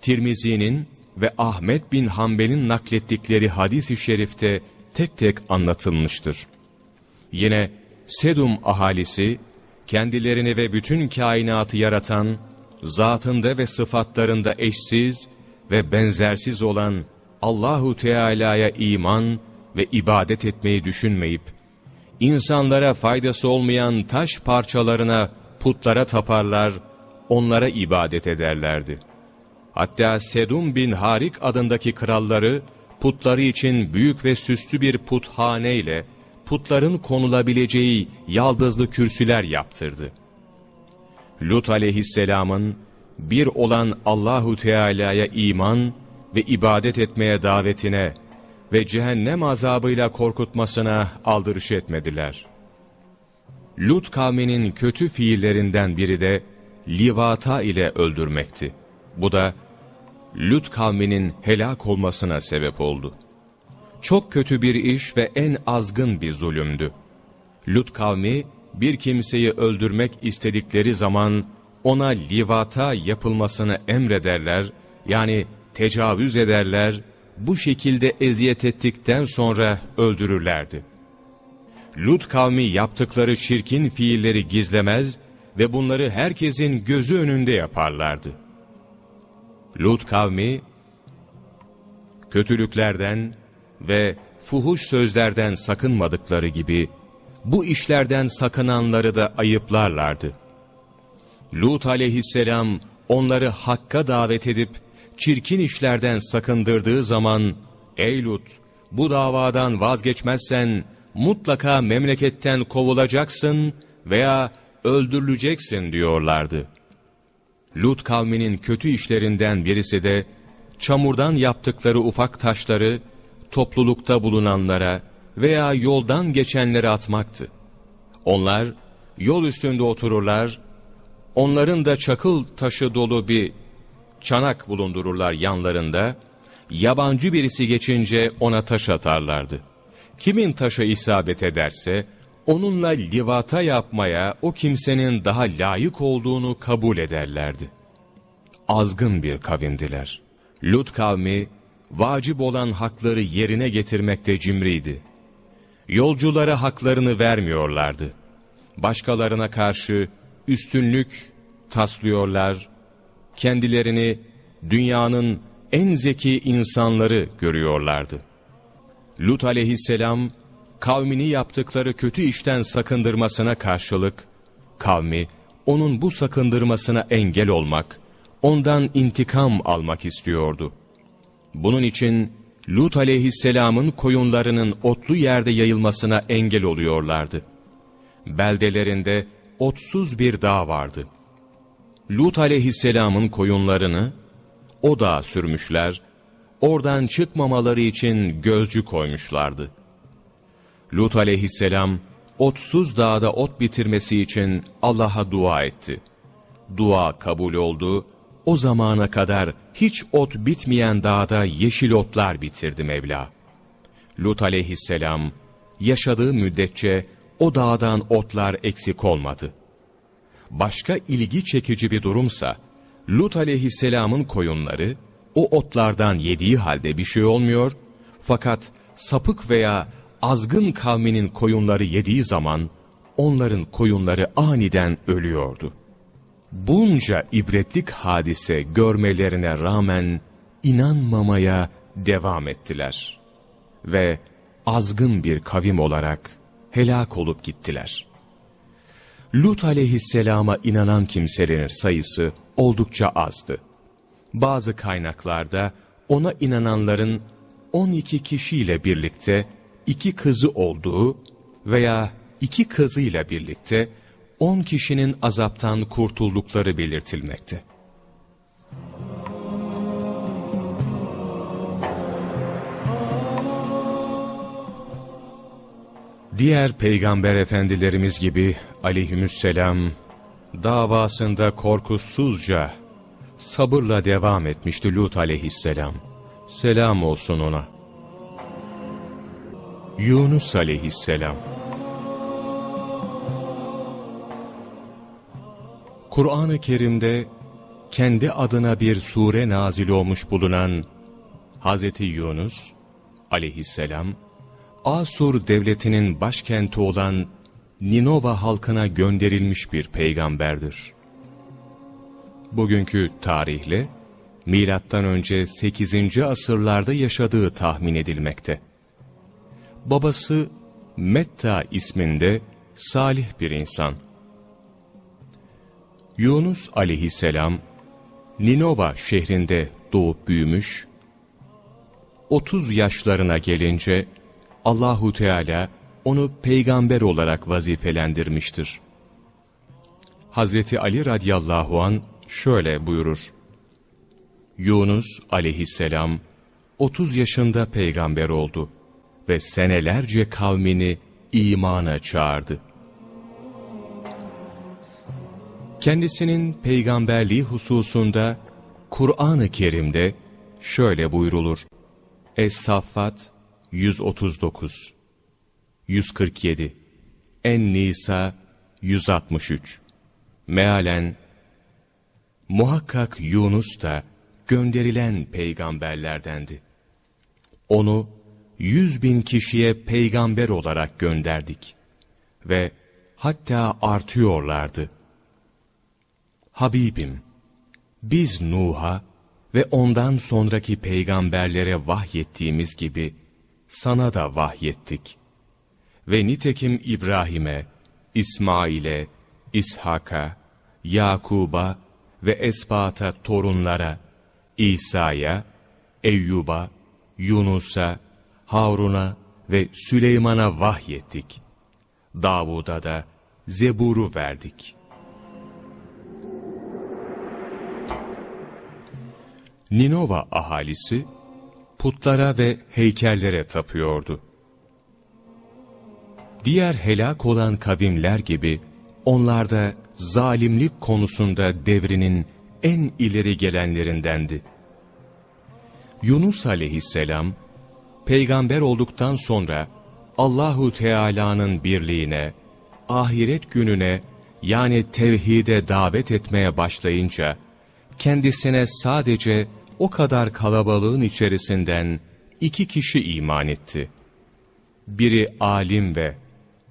Tirmizi'nin ve Ahmet bin Hanbel'in naklettikleri hadis-i şerifte tek tek anlatılmıştır. Yine Sedum ahalisi kendilerini ve bütün kainatı yaratan, zatında ve sıfatlarında eşsiz ve benzersiz olan Allahu Teala'ya iman ve ibadet etmeyi düşünmeyip, insanlara faydası olmayan taş parçalarına, putlara taparlar, onlara ibadet ederlerdi. Hatta Sedum bin Harik adındaki kralları, putları için büyük ve süslü bir puthane ile, putların konulabileceği yaldızlı kürsüler yaptırdı. Lut aleyhisselamın bir olan Allahu Teala'ya iman ve ibadet etmeye davetine ve cehennem azabıyla korkutmasına aldırış etmediler. Lut kavminin kötü fiillerinden biri de livata ile öldürmekti. Bu da Lut kavminin helak olmasına sebep oldu. Çok kötü bir iş ve en azgın bir zulümdü. Lut kavmi bir kimseyi öldürmek istedikleri zaman ona livata yapılmasını emrederler, yani tecavüz ederler, bu şekilde eziyet ettikten sonra öldürürlerdi. Lut kavmi yaptıkları çirkin fiilleri gizlemez ve bunları herkesin gözü önünde yaparlardı. Lut kavmi, kötülüklerden ve fuhuş sözlerden sakınmadıkları gibi, bu işlerden sakınanları da ayıplarlardı. Lut aleyhisselam onları hakka davet edip, çirkin işlerden sakındırdığı zaman, Ey Lut, bu davadan vazgeçmezsen, mutlaka memleketten kovulacaksın veya öldürüleceksin diyorlardı. Lut kavminin kötü işlerinden birisi de, çamurdan yaptıkları ufak taşları, toplulukta bulunanlara veya yoldan geçenlere atmaktı. Onlar, yol üstünde otururlar, onların da çakıl taşı dolu bir çanak bulundururlar yanlarında, yabancı birisi geçince ona taş atarlardı. Kimin taşı isabet ederse, onunla livata yapmaya o kimsenin daha layık olduğunu kabul ederlerdi. Azgın bir kavimdiler. Lut kavmi, vacip olan hakları yerine getirmekte cimriydi. Yolculara haklarını vermiyorlardı. Başkalarına karşı üstünlük taslıyorlar, kendilerini dünyanın en zeki insanları görüyorlardı. Lut aleyhisselam, kavmini yaptıkları kötü işten sakındırmasına karşılık, kavmi onun bu sakındırmasına engel olmak, ondan intikam almak istiyordu. Bunun için Lut aleyhisselamın koyunlarının otlu yerde yayılmasına engel oluyorlardı. Beldelerinde otsuz bir dağ vardı. Lut aleyhisselamın koyunlarını o dağa sürmüşler, oradan çıkmamaları için gözcü koymuşlardı. Lut aleyhisselam, otsuz dağda ot bitirmesi için Allah'a dua etti. Dua kabul oldu, o zamana kadar hiç ot bitmeyen dağda yeşil otlar bitirdi Mevla. Lut aleyhisselam, yaşadığı müddetçe o dağdan otlar eksik olmadı. Başka ilgi çekici bir durumsa, Lut aleyhisselamın koyunları, o otlardan yediği halde bir şey olmuyor, fakat sapık veya azgın kavminin koyunları yediği zaman, onların koyunları aniden ölüyordu. Bunca ibretlik hadise görmelerine rağmen, inanmamaya devam ettiler. Ve azgın bir kavim olarak helak olup gittiler. Lut aleyhisselama inanan kimselerin sayısı oldukça azdı. Bazı kaynaklarda ona inananların 12 kişiyle birlikte iki kızı olduğu veya iki kızıyla birlikte on kişinin azaptan kurtuldukları belirtilmekte. Diğer peygamber efendilerimiz gibi aleyhümüsselam davasında korkusuzca sabırla devam etmişti Lut aleyhisselam. Selam olsun ona. Yunus aleyhisselam Kur'an-ı Kerim'de kendi adına bir sure nazil olmuş bulunan Hz. Yunus aleyhisselam, Asur devletinin başkenti olan Ninova halkına gönderilmiş bir peygamberdir. Bugünkü tarihle, milattan önce 8. asırlarda yaşadığı tahmin edilmekte. Babası Metta isminde salih bir insan. Yunus aleyhisselam, Ninova şehrinde doğup büyümüş, 30 yaşlarına gelince Allahu Teala onu peygamber olarak vazifelendirmiştir. Hazreti Ali radıyallahu an şöyle buyurur. Yunus aleyhisselam 30 yaşında peygamber oldu ve senelerce kavmini imana çağırdı. Kendisinin peygamberliği hususunda Kur'an-ı Kerim'de şöyle buyrulur. Es-Saffat 139 147 En-Nisa 163 Mealen Muhakkak Yunus da gönderilen peygamberlerdendi. Onu yüz bin kişiye peygamber olarak gönderdik. Ve hatta artıyorlardı. Habibim, biz Nuh'a ve ondan sonraki peygamberlere vahyettiğimiz gibi sana da vahyettik. Ve nitekim İbrahim'e, İsmail'e, İshak'a, Yakub'a ve Esbat'a torunlara, İsa'ya, Eyyub'a, Yunus'a, Harun'a ve Süleyman'a vahyettik. Davud'a da Zebur'u verdik. Ninova ahalisi, putlara ve heykellere tapıyordu. Diğer helak olan kavimler gibi, onlar da zalimlik konusunda devrinin en ileri gelenlerindendi. Yunus aleyhisselam, peygamber olduktan sonra Allahu Teala'nın birliğine, ahiret gününe yani tevhide davet etmeye başlayınca, kendisine sadece o kadar kalabalığın içerisinden iki kişi iman etti. Biri alim ve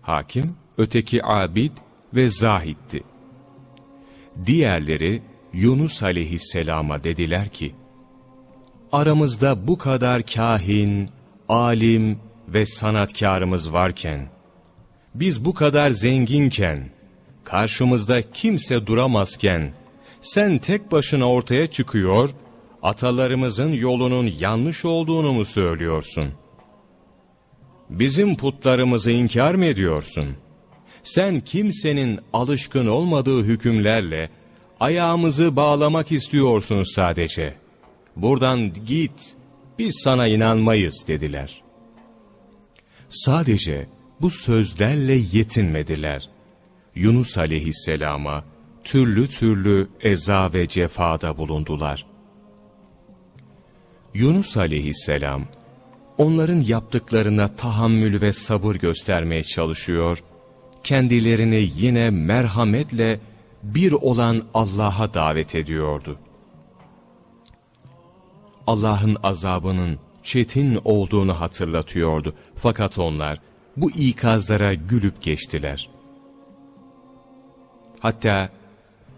hakim, öteki abid ve zahitti. Diğerleri Yunus aleyhisselama dediler ki, Aramızda bu kadar kahin, alim ve sanatkarımız varken, biz bu kadar zenginken, karşımızda kimse duramazken, sen tek başına ortaya çıkıyor, atalarımızın yolunun yanlış olduğunu mu söylüyorsun? Bizim putlarımızı inkar mı ediyorsun? Sen kimsenin alışkın olmadığı hükümlerle ayağımızı bağlamak istiyorsun sadece. Buradan git, biz sana inanmayız dediler. Sadece bu sözlerle yetinmediler. Yunus aleyhisselama türlü türlü eza ve cefada bulundular. Yunus aleyhisselam, onların yaptıklarına tahammül ve sabır göstermeye çalışıyor, kendilerini yine merhametle bir olan Allah'a davet ediyordu. Allah'ın azabının çetin olduğunu hatırlatıyordu. Fakat onlar bu ikazlara gülüp geçtiler. Hatta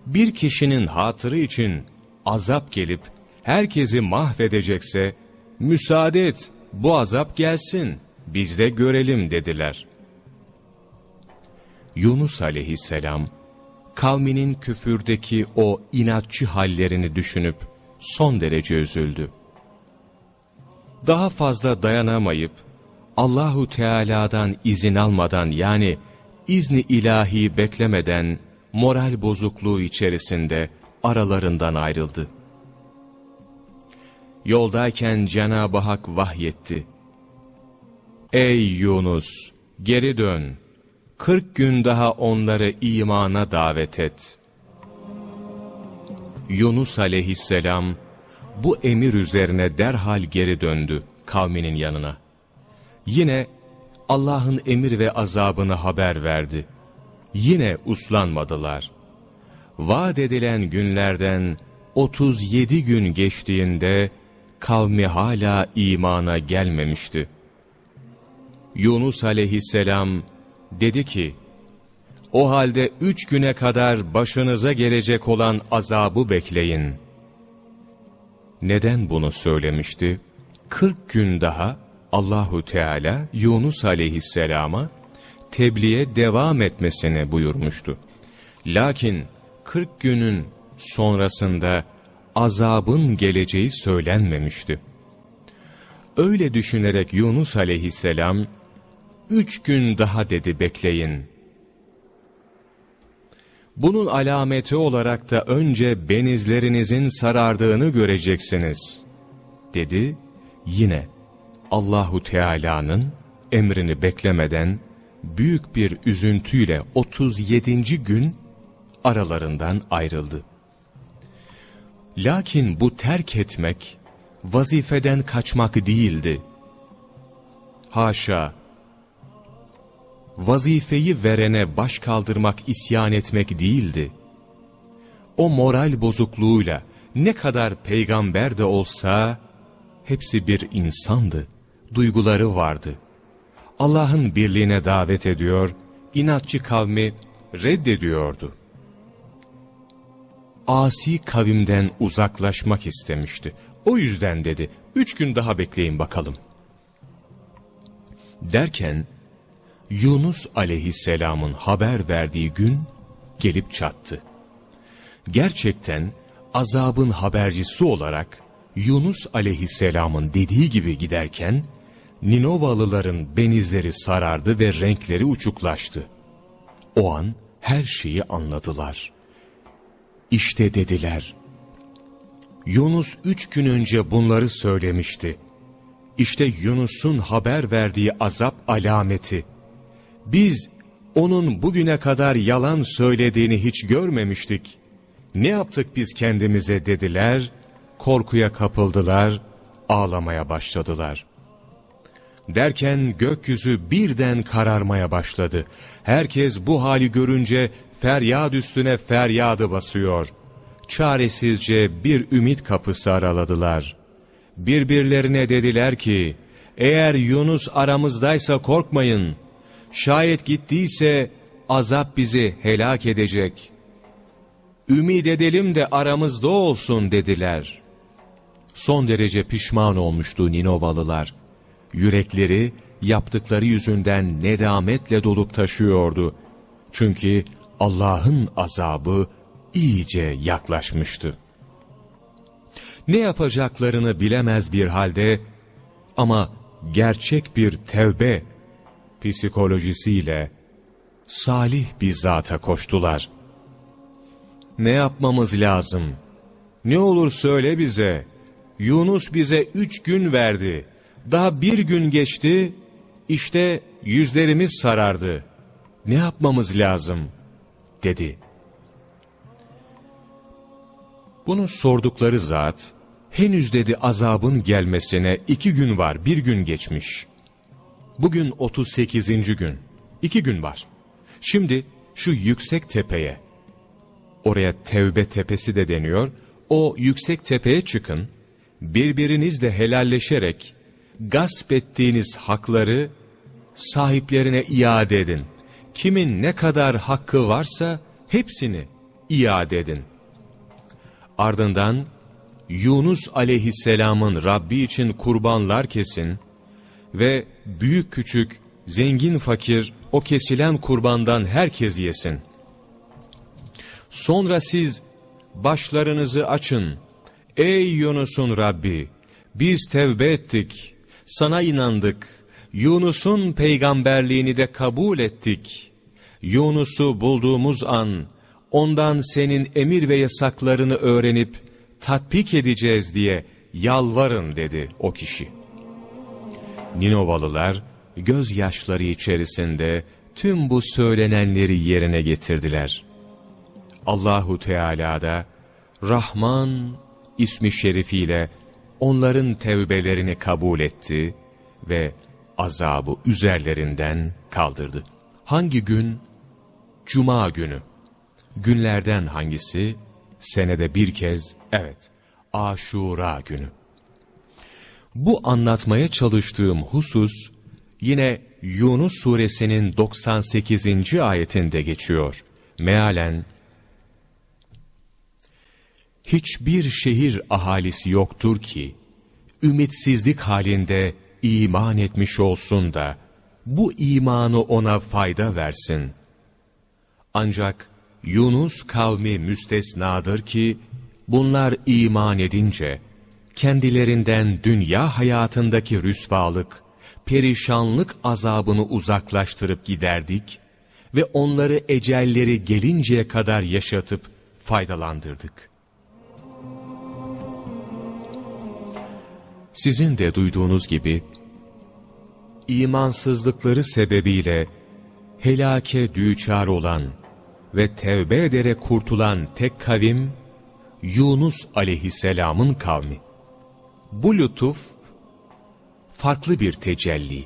bir kişinin hatırı için azap gelip herkesi mahvedecekse, müsaade et bu azap gelsin, biz de görelim dediler. Yunus aleyhisselam, kavminin küfürdeki o inatçı hallerini düşünüp son derece üzüldü. Daha fazla dayanamayıp, Allahu Teala'dan izin almadan yani izni ilahi beklemeden moral bozukluğu içerisinde aralarından ayrıldı. Yoldayken Cenab-ı Hak vahyetti. Ey Yunus! geri dön, kırk gün daha onları imana davet et. Yunus aleyhisselam, bu emir üzerine derhal geri döndü kavminin yanına. Yine Allah'ın emir ve azabını haber verdi. Yine uslanmadılar. Vaat edilen günlerden 37 gün geçtiğinde kavmi hala imana gelmemişti. Yunus aleyhisselam dedi ki, o halde üç güne kadar başınıza gelecek olan azabı bekleyin. Neden bunu söylemişti? 40 gün daha Allahu Teala Yunus aleyhisselama tebliğe devam etmesini buyurmuştu. Lakin 40 günün sonrasında azabın geleceği söylenmemişti. Öyle düşünerek Yunus aleyhisselam, üç gün daha dedi bekleyin. Bunun alameti olarak da önce benizlerinizin sarardığını göreceksiniz, dedi. Yine Allahu Teala'nın emrini beklemeden büyük bir üzüntüyle 37. gün aralarından ayrıldı. Lakin bu terk etmek, vazifeden kaçmak değildi. Haşa, vazifeyi verene baş kaldırmak isyan etmek değildi. O moral bozukluğuyla ne kadar peygamber de olsa, hepsi bir insandı, duyguları vardı. Allah'ın birliğine davet ediyor, inatçı kavmi reddediyordu asi kavimden uzaklaşmak istemişti. O yüzden dedi, üç gün daha bekleyin bakalım. Derken, Yunus aleyhisselamın haber verdiği gün gelip çattı. Gerçekten azabın habercisi olarak Yunus aleyhisselamın dediği gibi giderken, Ninovalıların benizleri sarardı ve renkleri uçuklaştı. O an her şeyi anladılar. İşte dediler. Yunus üç gün önce bunları söylemişti. İşte Yunus'un haber verdiği azap alameti. Biz onun bugüne kadar yalan söylediğini hiç görmemiştik. Ne yaptık biz kendimize dediler, korkuya kapıldılar, ağlamaya başladılar. Derken gökyüzü birden kararmaya başladı. Herkes bu hali görünce feryat üstüne feryadı basıyor. Çaresizce bir ümit kapısı araladılar. Birbirlerine dediler ki, eğer Yunus aramızdaysa korkmayın. Şayet gittiyse azap bizi helak edecek. Ümid edelim de aramızda olsun dediler. Son derece pişman olmuştu Ninovalılar. Yürekleri yaptıkları yüzünden nedametle dolup taşıyordu. Çünkü Allah'ın azabı iyice yaklaşmıştı. Ne yapacaklarını bilemez bir halde ama gerçek bir tevbe psikolojisiyle salih bir zata koştular. Ne yapmamız lazım? Ne olur söyle bize. Yunus bize üç gün verdi. Daha bir gün geçti, işte yüzlerimiz sarardı. Ne yapmamız lazım?'' dedi. Bunu sordukları zat, henüz dedi azabın gelmesine iki gün var, bir gün geçmiş. Bugün 38. gün, iki gün var. Şimdi şu yüksek tepeye, oraya Tevbe Tepesi de deniyor, o yüksek tepeye çıkın, birbirinizle helalleşerek, gasp ettiğiniz hakları sahiplerine iade edin kimin ne kadar hakkı varsa hepsini iade edin. Ardından Yunus aleyhisselamın Rabbi için kurbanlar kesin ve büyük küçük, zengin fakir o kesilen kurbandan herkes yesin. Sonra siz başlarınızı açın. Ey Yunus'un Rabbi! Biz tevbe ettik, sana inandık, Yunus'un peygamberliğini de kabul ettik. Yunus'u bulduğumuz an, ondan senin emir ve yasaklarını öğrenip tatbik edeceğiz diye yalvarın dedi o kişi. Ninovalılar gözyaşları içerisinde tüm bu söylenenleri yerine getirdiler. Allahu Teala da Rahman ismi şerifiyle onların tevbelerini kabul etti ve azabı üzerlerinden kaldırdı. Hangi gün? Cuma günü. Günlerden hangisi? Senede bir kez, evet, Aşura günü. Bu anlatmaya çalıştığım husus, yine Yunus suresinin 98. ayetinde geçiyor. Mealen, Hiçbir şehir ahalisi yoktur ki, ümitsizlik halinde iman etmiş olsun da, bu imanı ona fayda versin. Ancak Yunus kavmi müstesnadır ki, bunlar iman edince, kendilerinden dünya hayatındaki rüsvalık, perişanlık azabını uzaklaştırıp giderdik ve onları ecelleri gelinceye kadar yaşatıp faydalandırdık. Sizin de duyduğunuz gibi, imansızlıkları sebebiyle helake düçar olan ve tevbe ederek kurtulan tek kavim, Yunus aleyhisselamın kavmi. Bu lütuf, farklı bir tecelli.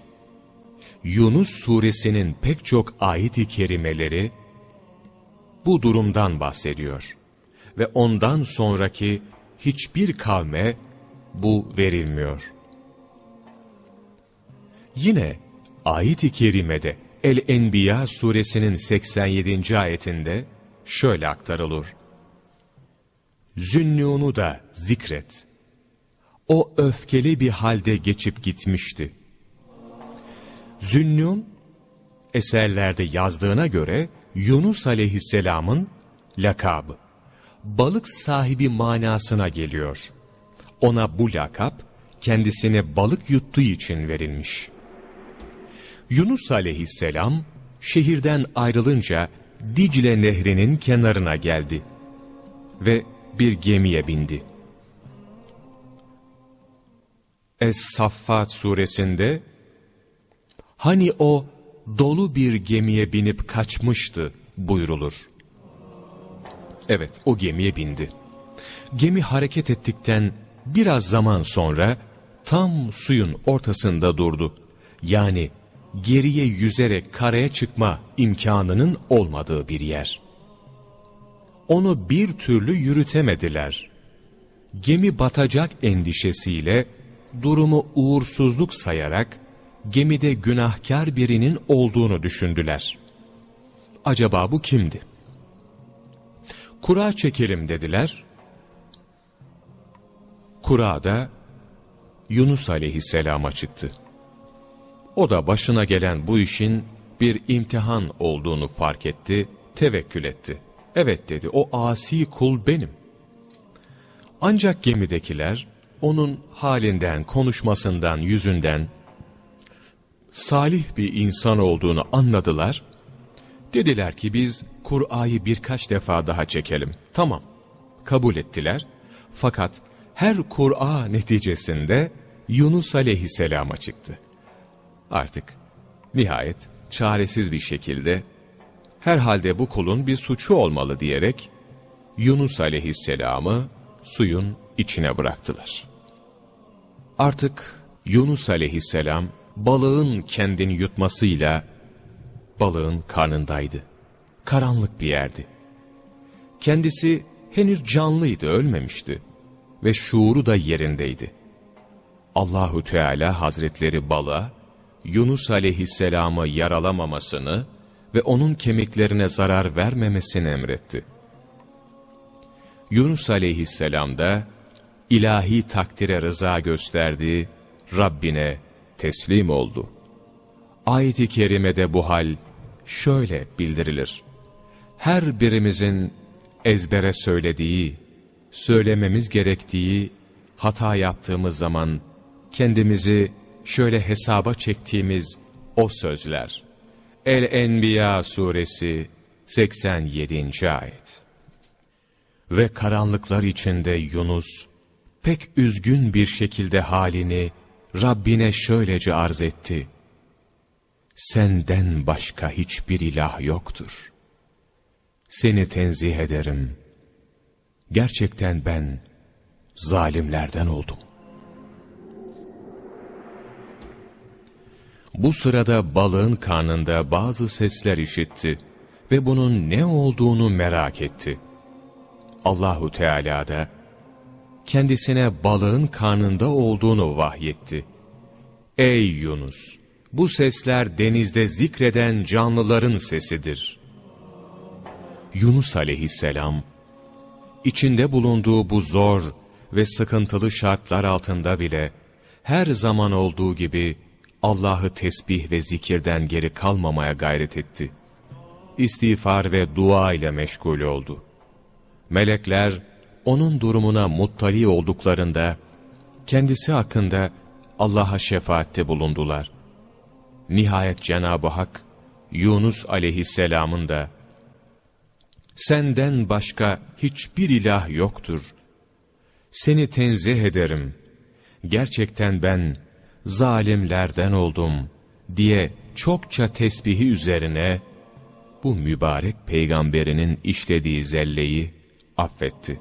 Yunus suresinin pek çok ayet-i kerimeleri, bu durumdan bahsediyor. Ve ondan sonraki hiçbir kavme bu verilmiyor. Yine ayet-i kerimede El-Enbiya suresinin 87. ayetinde şöyle aktarılır. Zünnûn'u da zikret. O öfkeli bir halde geçip gitmişti. Zünnûn, eserlerde yazdığına göre Yunus aleyhisselamın lakabı. Balık sahibi manasına geliyor. Ona bu lakap, kendisine balık yuttuğu için verilmiş. Yunus aleyhisselam şehirden ayrılınca Dicle nehrinin kenarına geldi ve bir gemiye bindi. Es-Saffat suresinde hani o dolu bir gemiye binip kaçmıştı buyrulur. Evet o gemiye bindi. Gemi hareket ettikten biraz zaman sonra tam suyun ortasında durdu. Yani geriye yüzerek karaya çıkma imkanının olmadığı bir yer. Onu bir türlü yürütemediler. Gemi batacak endişesiyle durumu uğursuzluk sayarak gemide günahkar birinin olduğunu düşündüler. Acaba bu kimdi? Kura çekelim dediler. Kura da Yunus aleyhisselama çıktı. O da başına gelen bu işin bir imtihan olduğunu fark etti, tevekkül etti. Evet dedi, o asi kul benim. Ancak gemidekiler, onun halinden, konuşmasından, yüzünden, salih bir insan olduğunu anladılar. Dediler ki biz Kur'a'yı birkaç defa daha çekelim. Tamam, kabul ettiler. Fakat her Kur'a neticesinde Yunus aleyhisselama çıktı artık. Nihayet çaresiz bir şekilde herhalde bu kulun bir suçu olmalı diyerek Yunus aleyhisselamı suyun içine bıraktılar. Artık Yunus aleyhisselam balığın kendini yutmasıyla balığın karnındaydı. Karanlık bir yerdi. Kendisi henüz canlıydı, ölmemişti ve şuuru da yerindeydi. Allahu Teala Hazretleri balığa Yunus aleyhisselamı yaralamamasını ve onun kemiklerine zarar vermemesini emretti. Yunus aleyhisselam da ilahi takdire rıza gösterdi, Rabbine teslim oldu. Ayet-i kerimede bu hal şöyle bildirilir. Her birimizin ezbere söylediği, söylememiz gerektiği, hata yaptığımız zaman kendimizi şöyle hesaba çektiğimiz o sözler. El-Enbiya suresi 87. ayet. Ve karanlıklar içinde Yunus, pek üzgün bir şekilde halini Rabbine şöylece arz etti. Senden başka hiçbir ilah yoktur. Seni tenzih ederim. Gerçekten ben zalimlerden oldum. Bu sırada balığın karnında bazı sesler işitti ve bunun ne olduğunu merak etti. Allahu Teala da kendisine balığın karnında olduğunu vahyetti. Ey Yunus! Bu sesler denizde zikreden canlıların sesidir. Yunus aleyhisselam, içinde bulunduğu bu zor ve sıkıntılı şartlar altında bile, her zaman olduğu gibi Allah'ı tesbih ve zikirden geri kalmamaya gayret etti. İstiğfar ve dua ile meşgul oldu. Melekler, onun durumuna muttali olduklarında, kendisi hakkında Allah'a şefaatte bulundular. Nihayet Cenab-ı Hak, Yunus aleyhisselamın da, Senden başka hiçbir ilah yoktur. Seni tenzih ederim. Gerçekten ben zalimlerden oldum diye çokça tesbihi üzerine bu mübarek peygamberinin işlediği zelleyi affetti.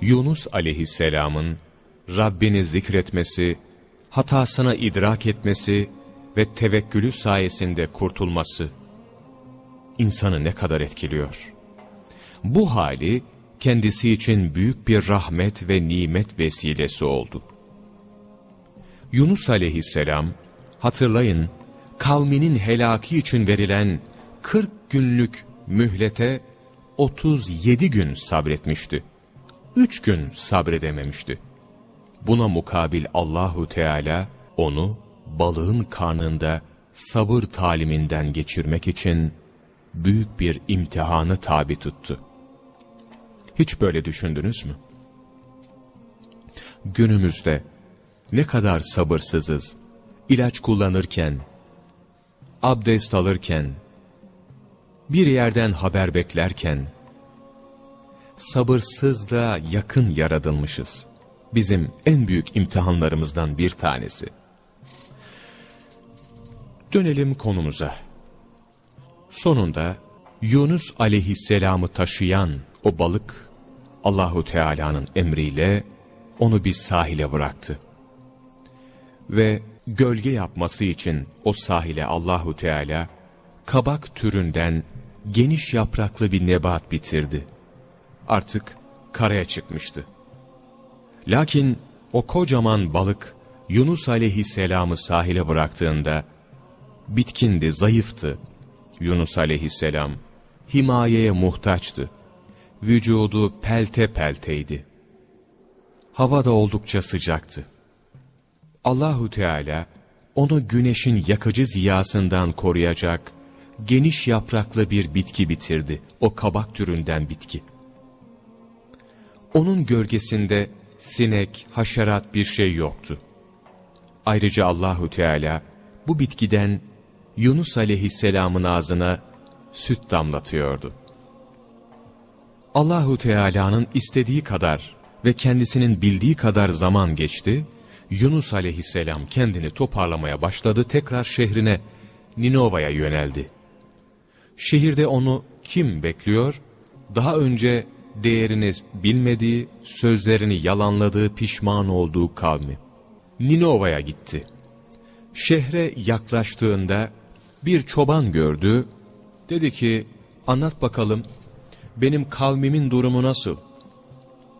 Yunus aleyhisselamın Rabbini zikretmesi, hatasına idrak etmesi ve tevekkülü sayesinde kurtulması insanı ne kadar etkiliyor. Bu hali kendisi için büyük bir rahmet ve nimet vesilesi oldu. Yunus aleyhisselam, hatırlayın, kavminin helaki için verilen 40 günlük mühlete 37 gün sabretmişti. 3 gün sabredememişti. Buna mukabil Allahu Teala onu balığın karnında sabır taliminden geçirmek için büyük bir imtihanı tabi tuttu. Hiç böyle düşündünüz mü? Günümüzde ne kadar sabırsızız, ilaç kullanırken, abdest alırken, bir yerden haber beklerken, sabırsızlığa yakın yaratılmışız. Bizim en büyük imtihanlarımızdan bir tanesi. Dönelim konumuza. Sonunda Yunus aleyhisselamı taşıyan o balık Allahu Teala'nın emriyle onu bir sahile bıraktı. Ve gölge yapması için o sahile Allahu Teala kabak türünden geniş yapraklı bir nebat bitirdi. Artık karaya çıkmıştı. Lakin o kocaman balık Yunus aleyhisselamı sahile bıraktığında bitkindi, zayıftı. Yunus aleyhisselam himayeye muhtaçtı. Vücudu pelte pelteydi. Hava da oldukça sıcaktı. Allahu Teala onu güneşin yakıcı ziyasından koruyacak geniş yapraklı bir bitki bitirdi. O kabak türünden bitki. Onun gölgesinde sinek, haşerat bir şey yoktu. Ayrıca Allahu Teala bu bitkiden Yunus aleyhisselamın ağzına süt damlatıyordu. Allahu Teala'nın istediği kadar ve kendisinin bildiği kadar zaman geçti. Yunus aleyhisselam kendini toparlamaya başladı. Tekrar şehrine Ninova'ya yöneldi. Şehirde onu kim bekliyor? Daha önce değerini bilmediği, sözlerini yalanladığı, pişman olduğu kavmi. Ninova'ya gitti. Şehre yaklaştığında bir çoban gördü. Dedi ki, anlat bakalım, benim kavmimin durumu nasıl?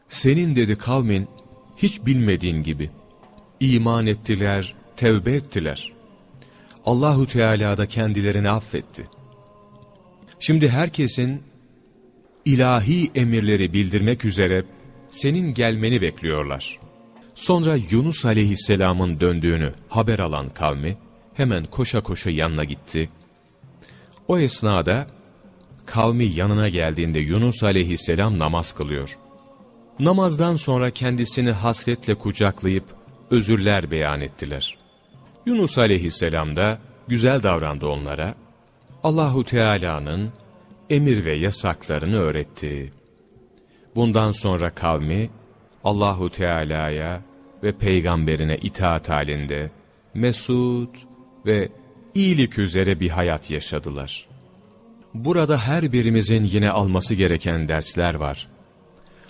Senin dedi kavmin, hiç bilmediğin gibi. iman ettiler, tevbe ettiler. Allahu Teala da kendilerini affetti. Şimdi herkesin ilahi emirleri bildirmek üzere senin gelmeni bekliyorlar. Sonra Yunus aleyhisselamın döndüğünü haber alan kavmi hemen koşa koşa yanına gitti. O esnada kavmi yanına geldiğinde Yunus aleyhisselam namaz kılıyor. Namazdan sonra kendisini hasretle kucaklayıp özürler beyan ettiler. Yunus aleyhisselam da güzel davrandı onlara. Allahu Teala'nın emir ve yasaklarını öğretti. Bundan sonra kavmi Allahu Teala'ya ve peygamberine itaat halinde, mesut ve iyilik üzere bir hayat yaşadılar. Burada her birimizin yine alması gereken dersler var.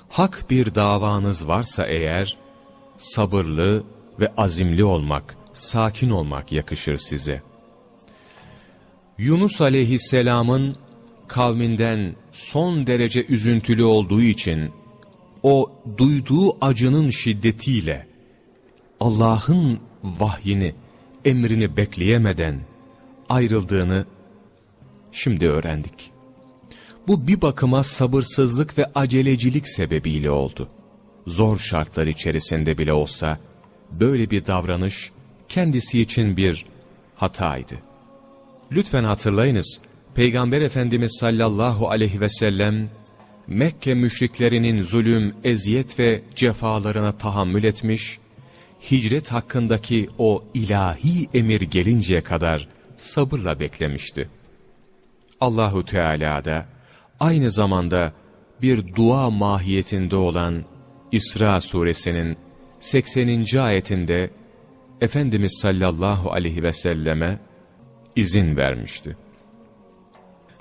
Hak bir davanız varsa eğer, sabırlı ve azimli olmak, sakin olmak yakışır size. Yunus aleyhisselamın kavminden son derece üzüntülü olduğu için, o duyduğu acının şiddetiyle, Allah'ın vahyini, emrini bekleyemeden ayrıldığını şimdi öğrendik. Bu bir bakıma sabırsızlık ve acelecilik sebebiyle oldu. Zor şartlar içerisinde bile olsa böyle bir davranış kendisi için bir hataydı. Lütfen hatırlayınız, Peygamber Efendimiz sallallahu aleyhi ve sellem Mekke müşriklerinin zulüm, eziyet ve cefalarına tahammül etmiş, hicret hakkındaki o ilahi emir gelinceye kadar sabırla beklemişti. Allahu Teala da aynı zamanda bir dua mahiyetinde olan İsra suresinin 80. ayetinde Efendimiz sallallahu aleyhi ve selleme izin vermişti.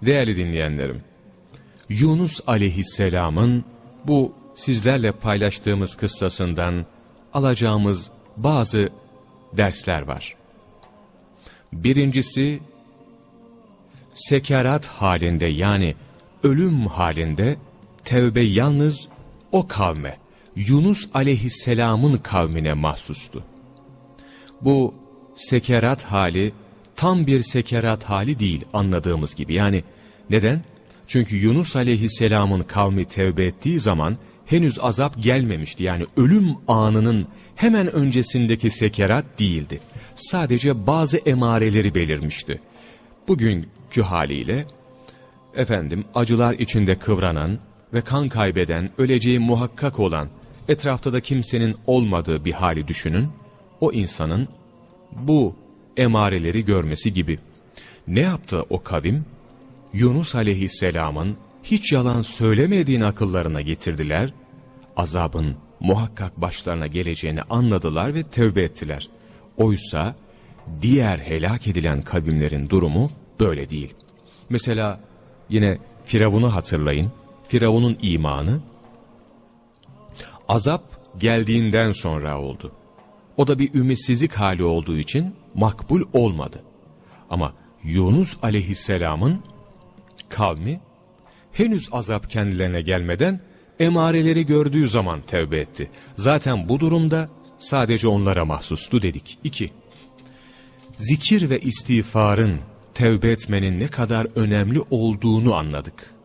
Değerli dinleyenlerim, Yunus aleyhisselamın bu sizlerle paylaştığımız kıssasından alacağımız bazı dersler var. Birincisi, sekarat halinde yani ölüm halinde tevbe yalnız o kavme, Yunus aleyhisselamın kavmine mahsustu. Bu sekerat hali tam bir sekerat hali değil anladığımız gibi. Yani neden? Çünkü Yunus aleyhisselamın kavmi tevbe ettiği zaman henüz azap gelmemişti. Yani ölüm anının hemen öncesindeki sekerat değildi. Sadece bazı emareleri belirmişti. Bugünkü haliyle efendim acılar içinde kıvranan ve kan kaybeden, öleceği muhakkak olan, etrafta da kimsenin olmadığı bir hali düşünün. O insanın bu emareleri görmesi gibi. Ne yaptı o kavim? Yunus aleyhisselamın hiç yalan söylemediğini akıllarına getirdiler. Azabın muhakkak başlarına geleceğini anladılar ve tövbe ettiler. Oysa diğer helak edilen kavimlerin durumu böyle değil. Mesela yine Firavun'u hatırlayın. Firavun'un imanı azap geldiğinden sonra oldu. O da bir ümitsizlik hali olduğu için makbul olmadı. Ama Yunus aleyhisselamın kavmi henüz azap kendilerine gelmeden emareleri gördüğü zaman tevbe etti. Zaten bu durumda sadece onlara mahsustu dedik. 2. Zikir ve istiğfarın tevbe etmenin ne kadar önemli olduğunu anladık.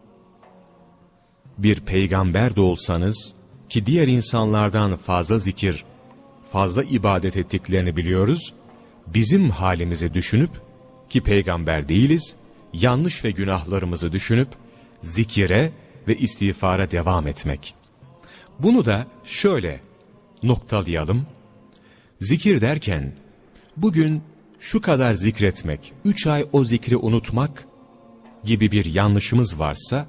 Bir peygamber de olsanız ki diğer insanlardan fazla zikir, fazla ibadet ettiklerini biliyoruz, bizim halimizi düşünüp ki peygamber değiliz, yanlış ve günahlarımızı düşünüp zikire ve istiğfara devam etmek. Bunu da şöyle noktalayalım. Zikir derken bugün şu kadar zikretmek, üç ay o zikri unutmak gibi bir yanlışımız varsa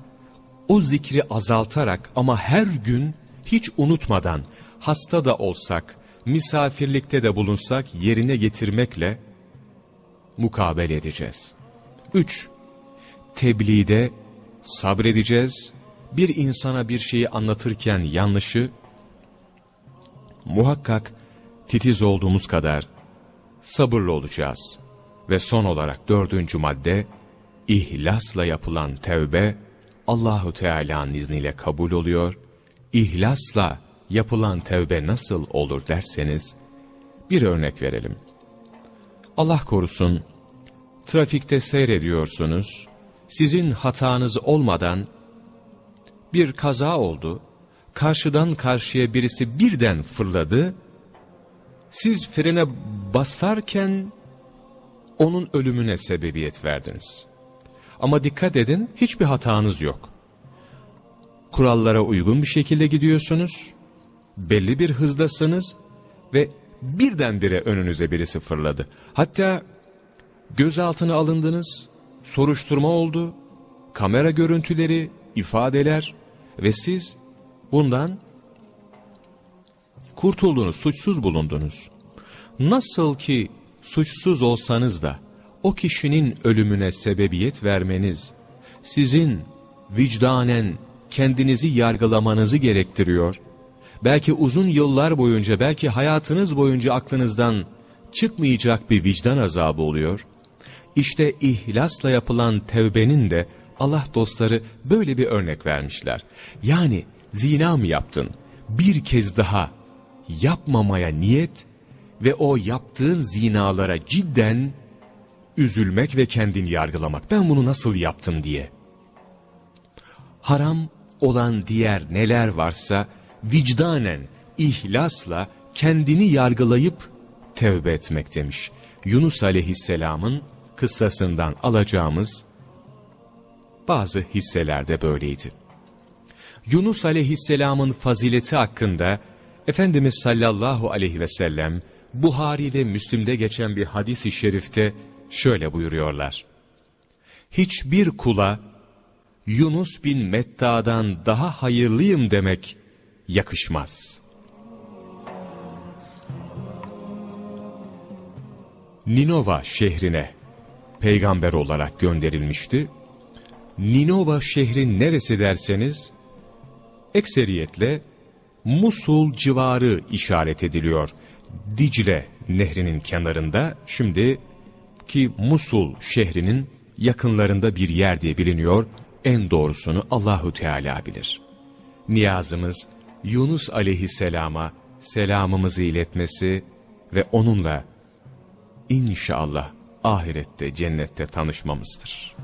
o zikri azaltarak ama her gün hiç unutmadan hasta da olsak, misafirlikte de bulunsak yerine getirmekle mukabele edeceğiz. 3. Tebliğde sabredeceğiz. Bir insana bir şeyi anlatırken yanlışı muhakkak titiz olduğumuz kadar sabırlı olacağız. Ve son olarak dördüncü madde ihlasla yapılan tevbe Allahu Teala'nın izniyle kabul oluyor. İhlasla yapılan tevbe nasıl olur derseniz bir örnek verelim. Allah korusun trafikte seyrediyorsunuz. Sizin hatanız olmadan bir kaza oldu. Karşıdan karşıya birisi birden fırladı. Siz frene basarken onun ölümüne sebebiyet verdiniz. Ama dikkat edin hiçbir hatanız yok. Kurallara uygun bir şekilde gidiyorsunuz. Belli bir hızdasınız ve birdenbire önünüze birisi fırladı. Hatta gözaltına alındınız, soruşturma oldu, kamera görüntüleri, ifadeler ve siz bundan kurtuldunuz, suçsuz bulundunuz. Nasıl ki suçsuz olsanız da o kişinin ölümüne sebebiyet vermeniz, sizin vicdanen kendinizi yargılamanızı gerektiriyor. Belki uzun yıllar boyunca, belki hayatınız boyunca aklınızdan çıkmayacak bir vicdan azabı oluyor. İşte ihlasla yapılan tevbenin de Allah dostları böyle bir örnek vermişler. Yani zina mı yaptın? Bir kez daha yapmamaya niyet ve o yaptığın zinalara cidden üzülmek ve kendini yargılamak. Ben bunu nasıl yaptım diye. Haram olan diğer neler varsa vicdanen, ihlasla kendini yargılayıp tevbe etmek demiş. Yunus aleyhisselamın kıssasından alacağımız bazı hisselerde böyleydi. Yunus aleyhisselamın fazileti hakkında Efendimiz sallallahu aleyhi ve sellem Buhari ve Müslim'de geçen bir hadis-i şerifte şöyle buyuruyorlar. Hiçbir kula Yunus bin Metta'dan daha hayırlıyım demek yakışmaz. Ninova şehrine peygamber olarak gönderilmişti. Ninova şehrin neresi derseniz, ekseriyetle Musul civarı işaret ediliyor. Dicle nehrinin kenarında, şimdi ki Musul şehrinin yakınlarında bir yer diye biliniyor. En doğrusunu Allahu Teala bilir. Niyazımız Yunus aleyhisselama selamımızı iletmesi ve onunla inşallah ahirette cennette tanışmamızdır.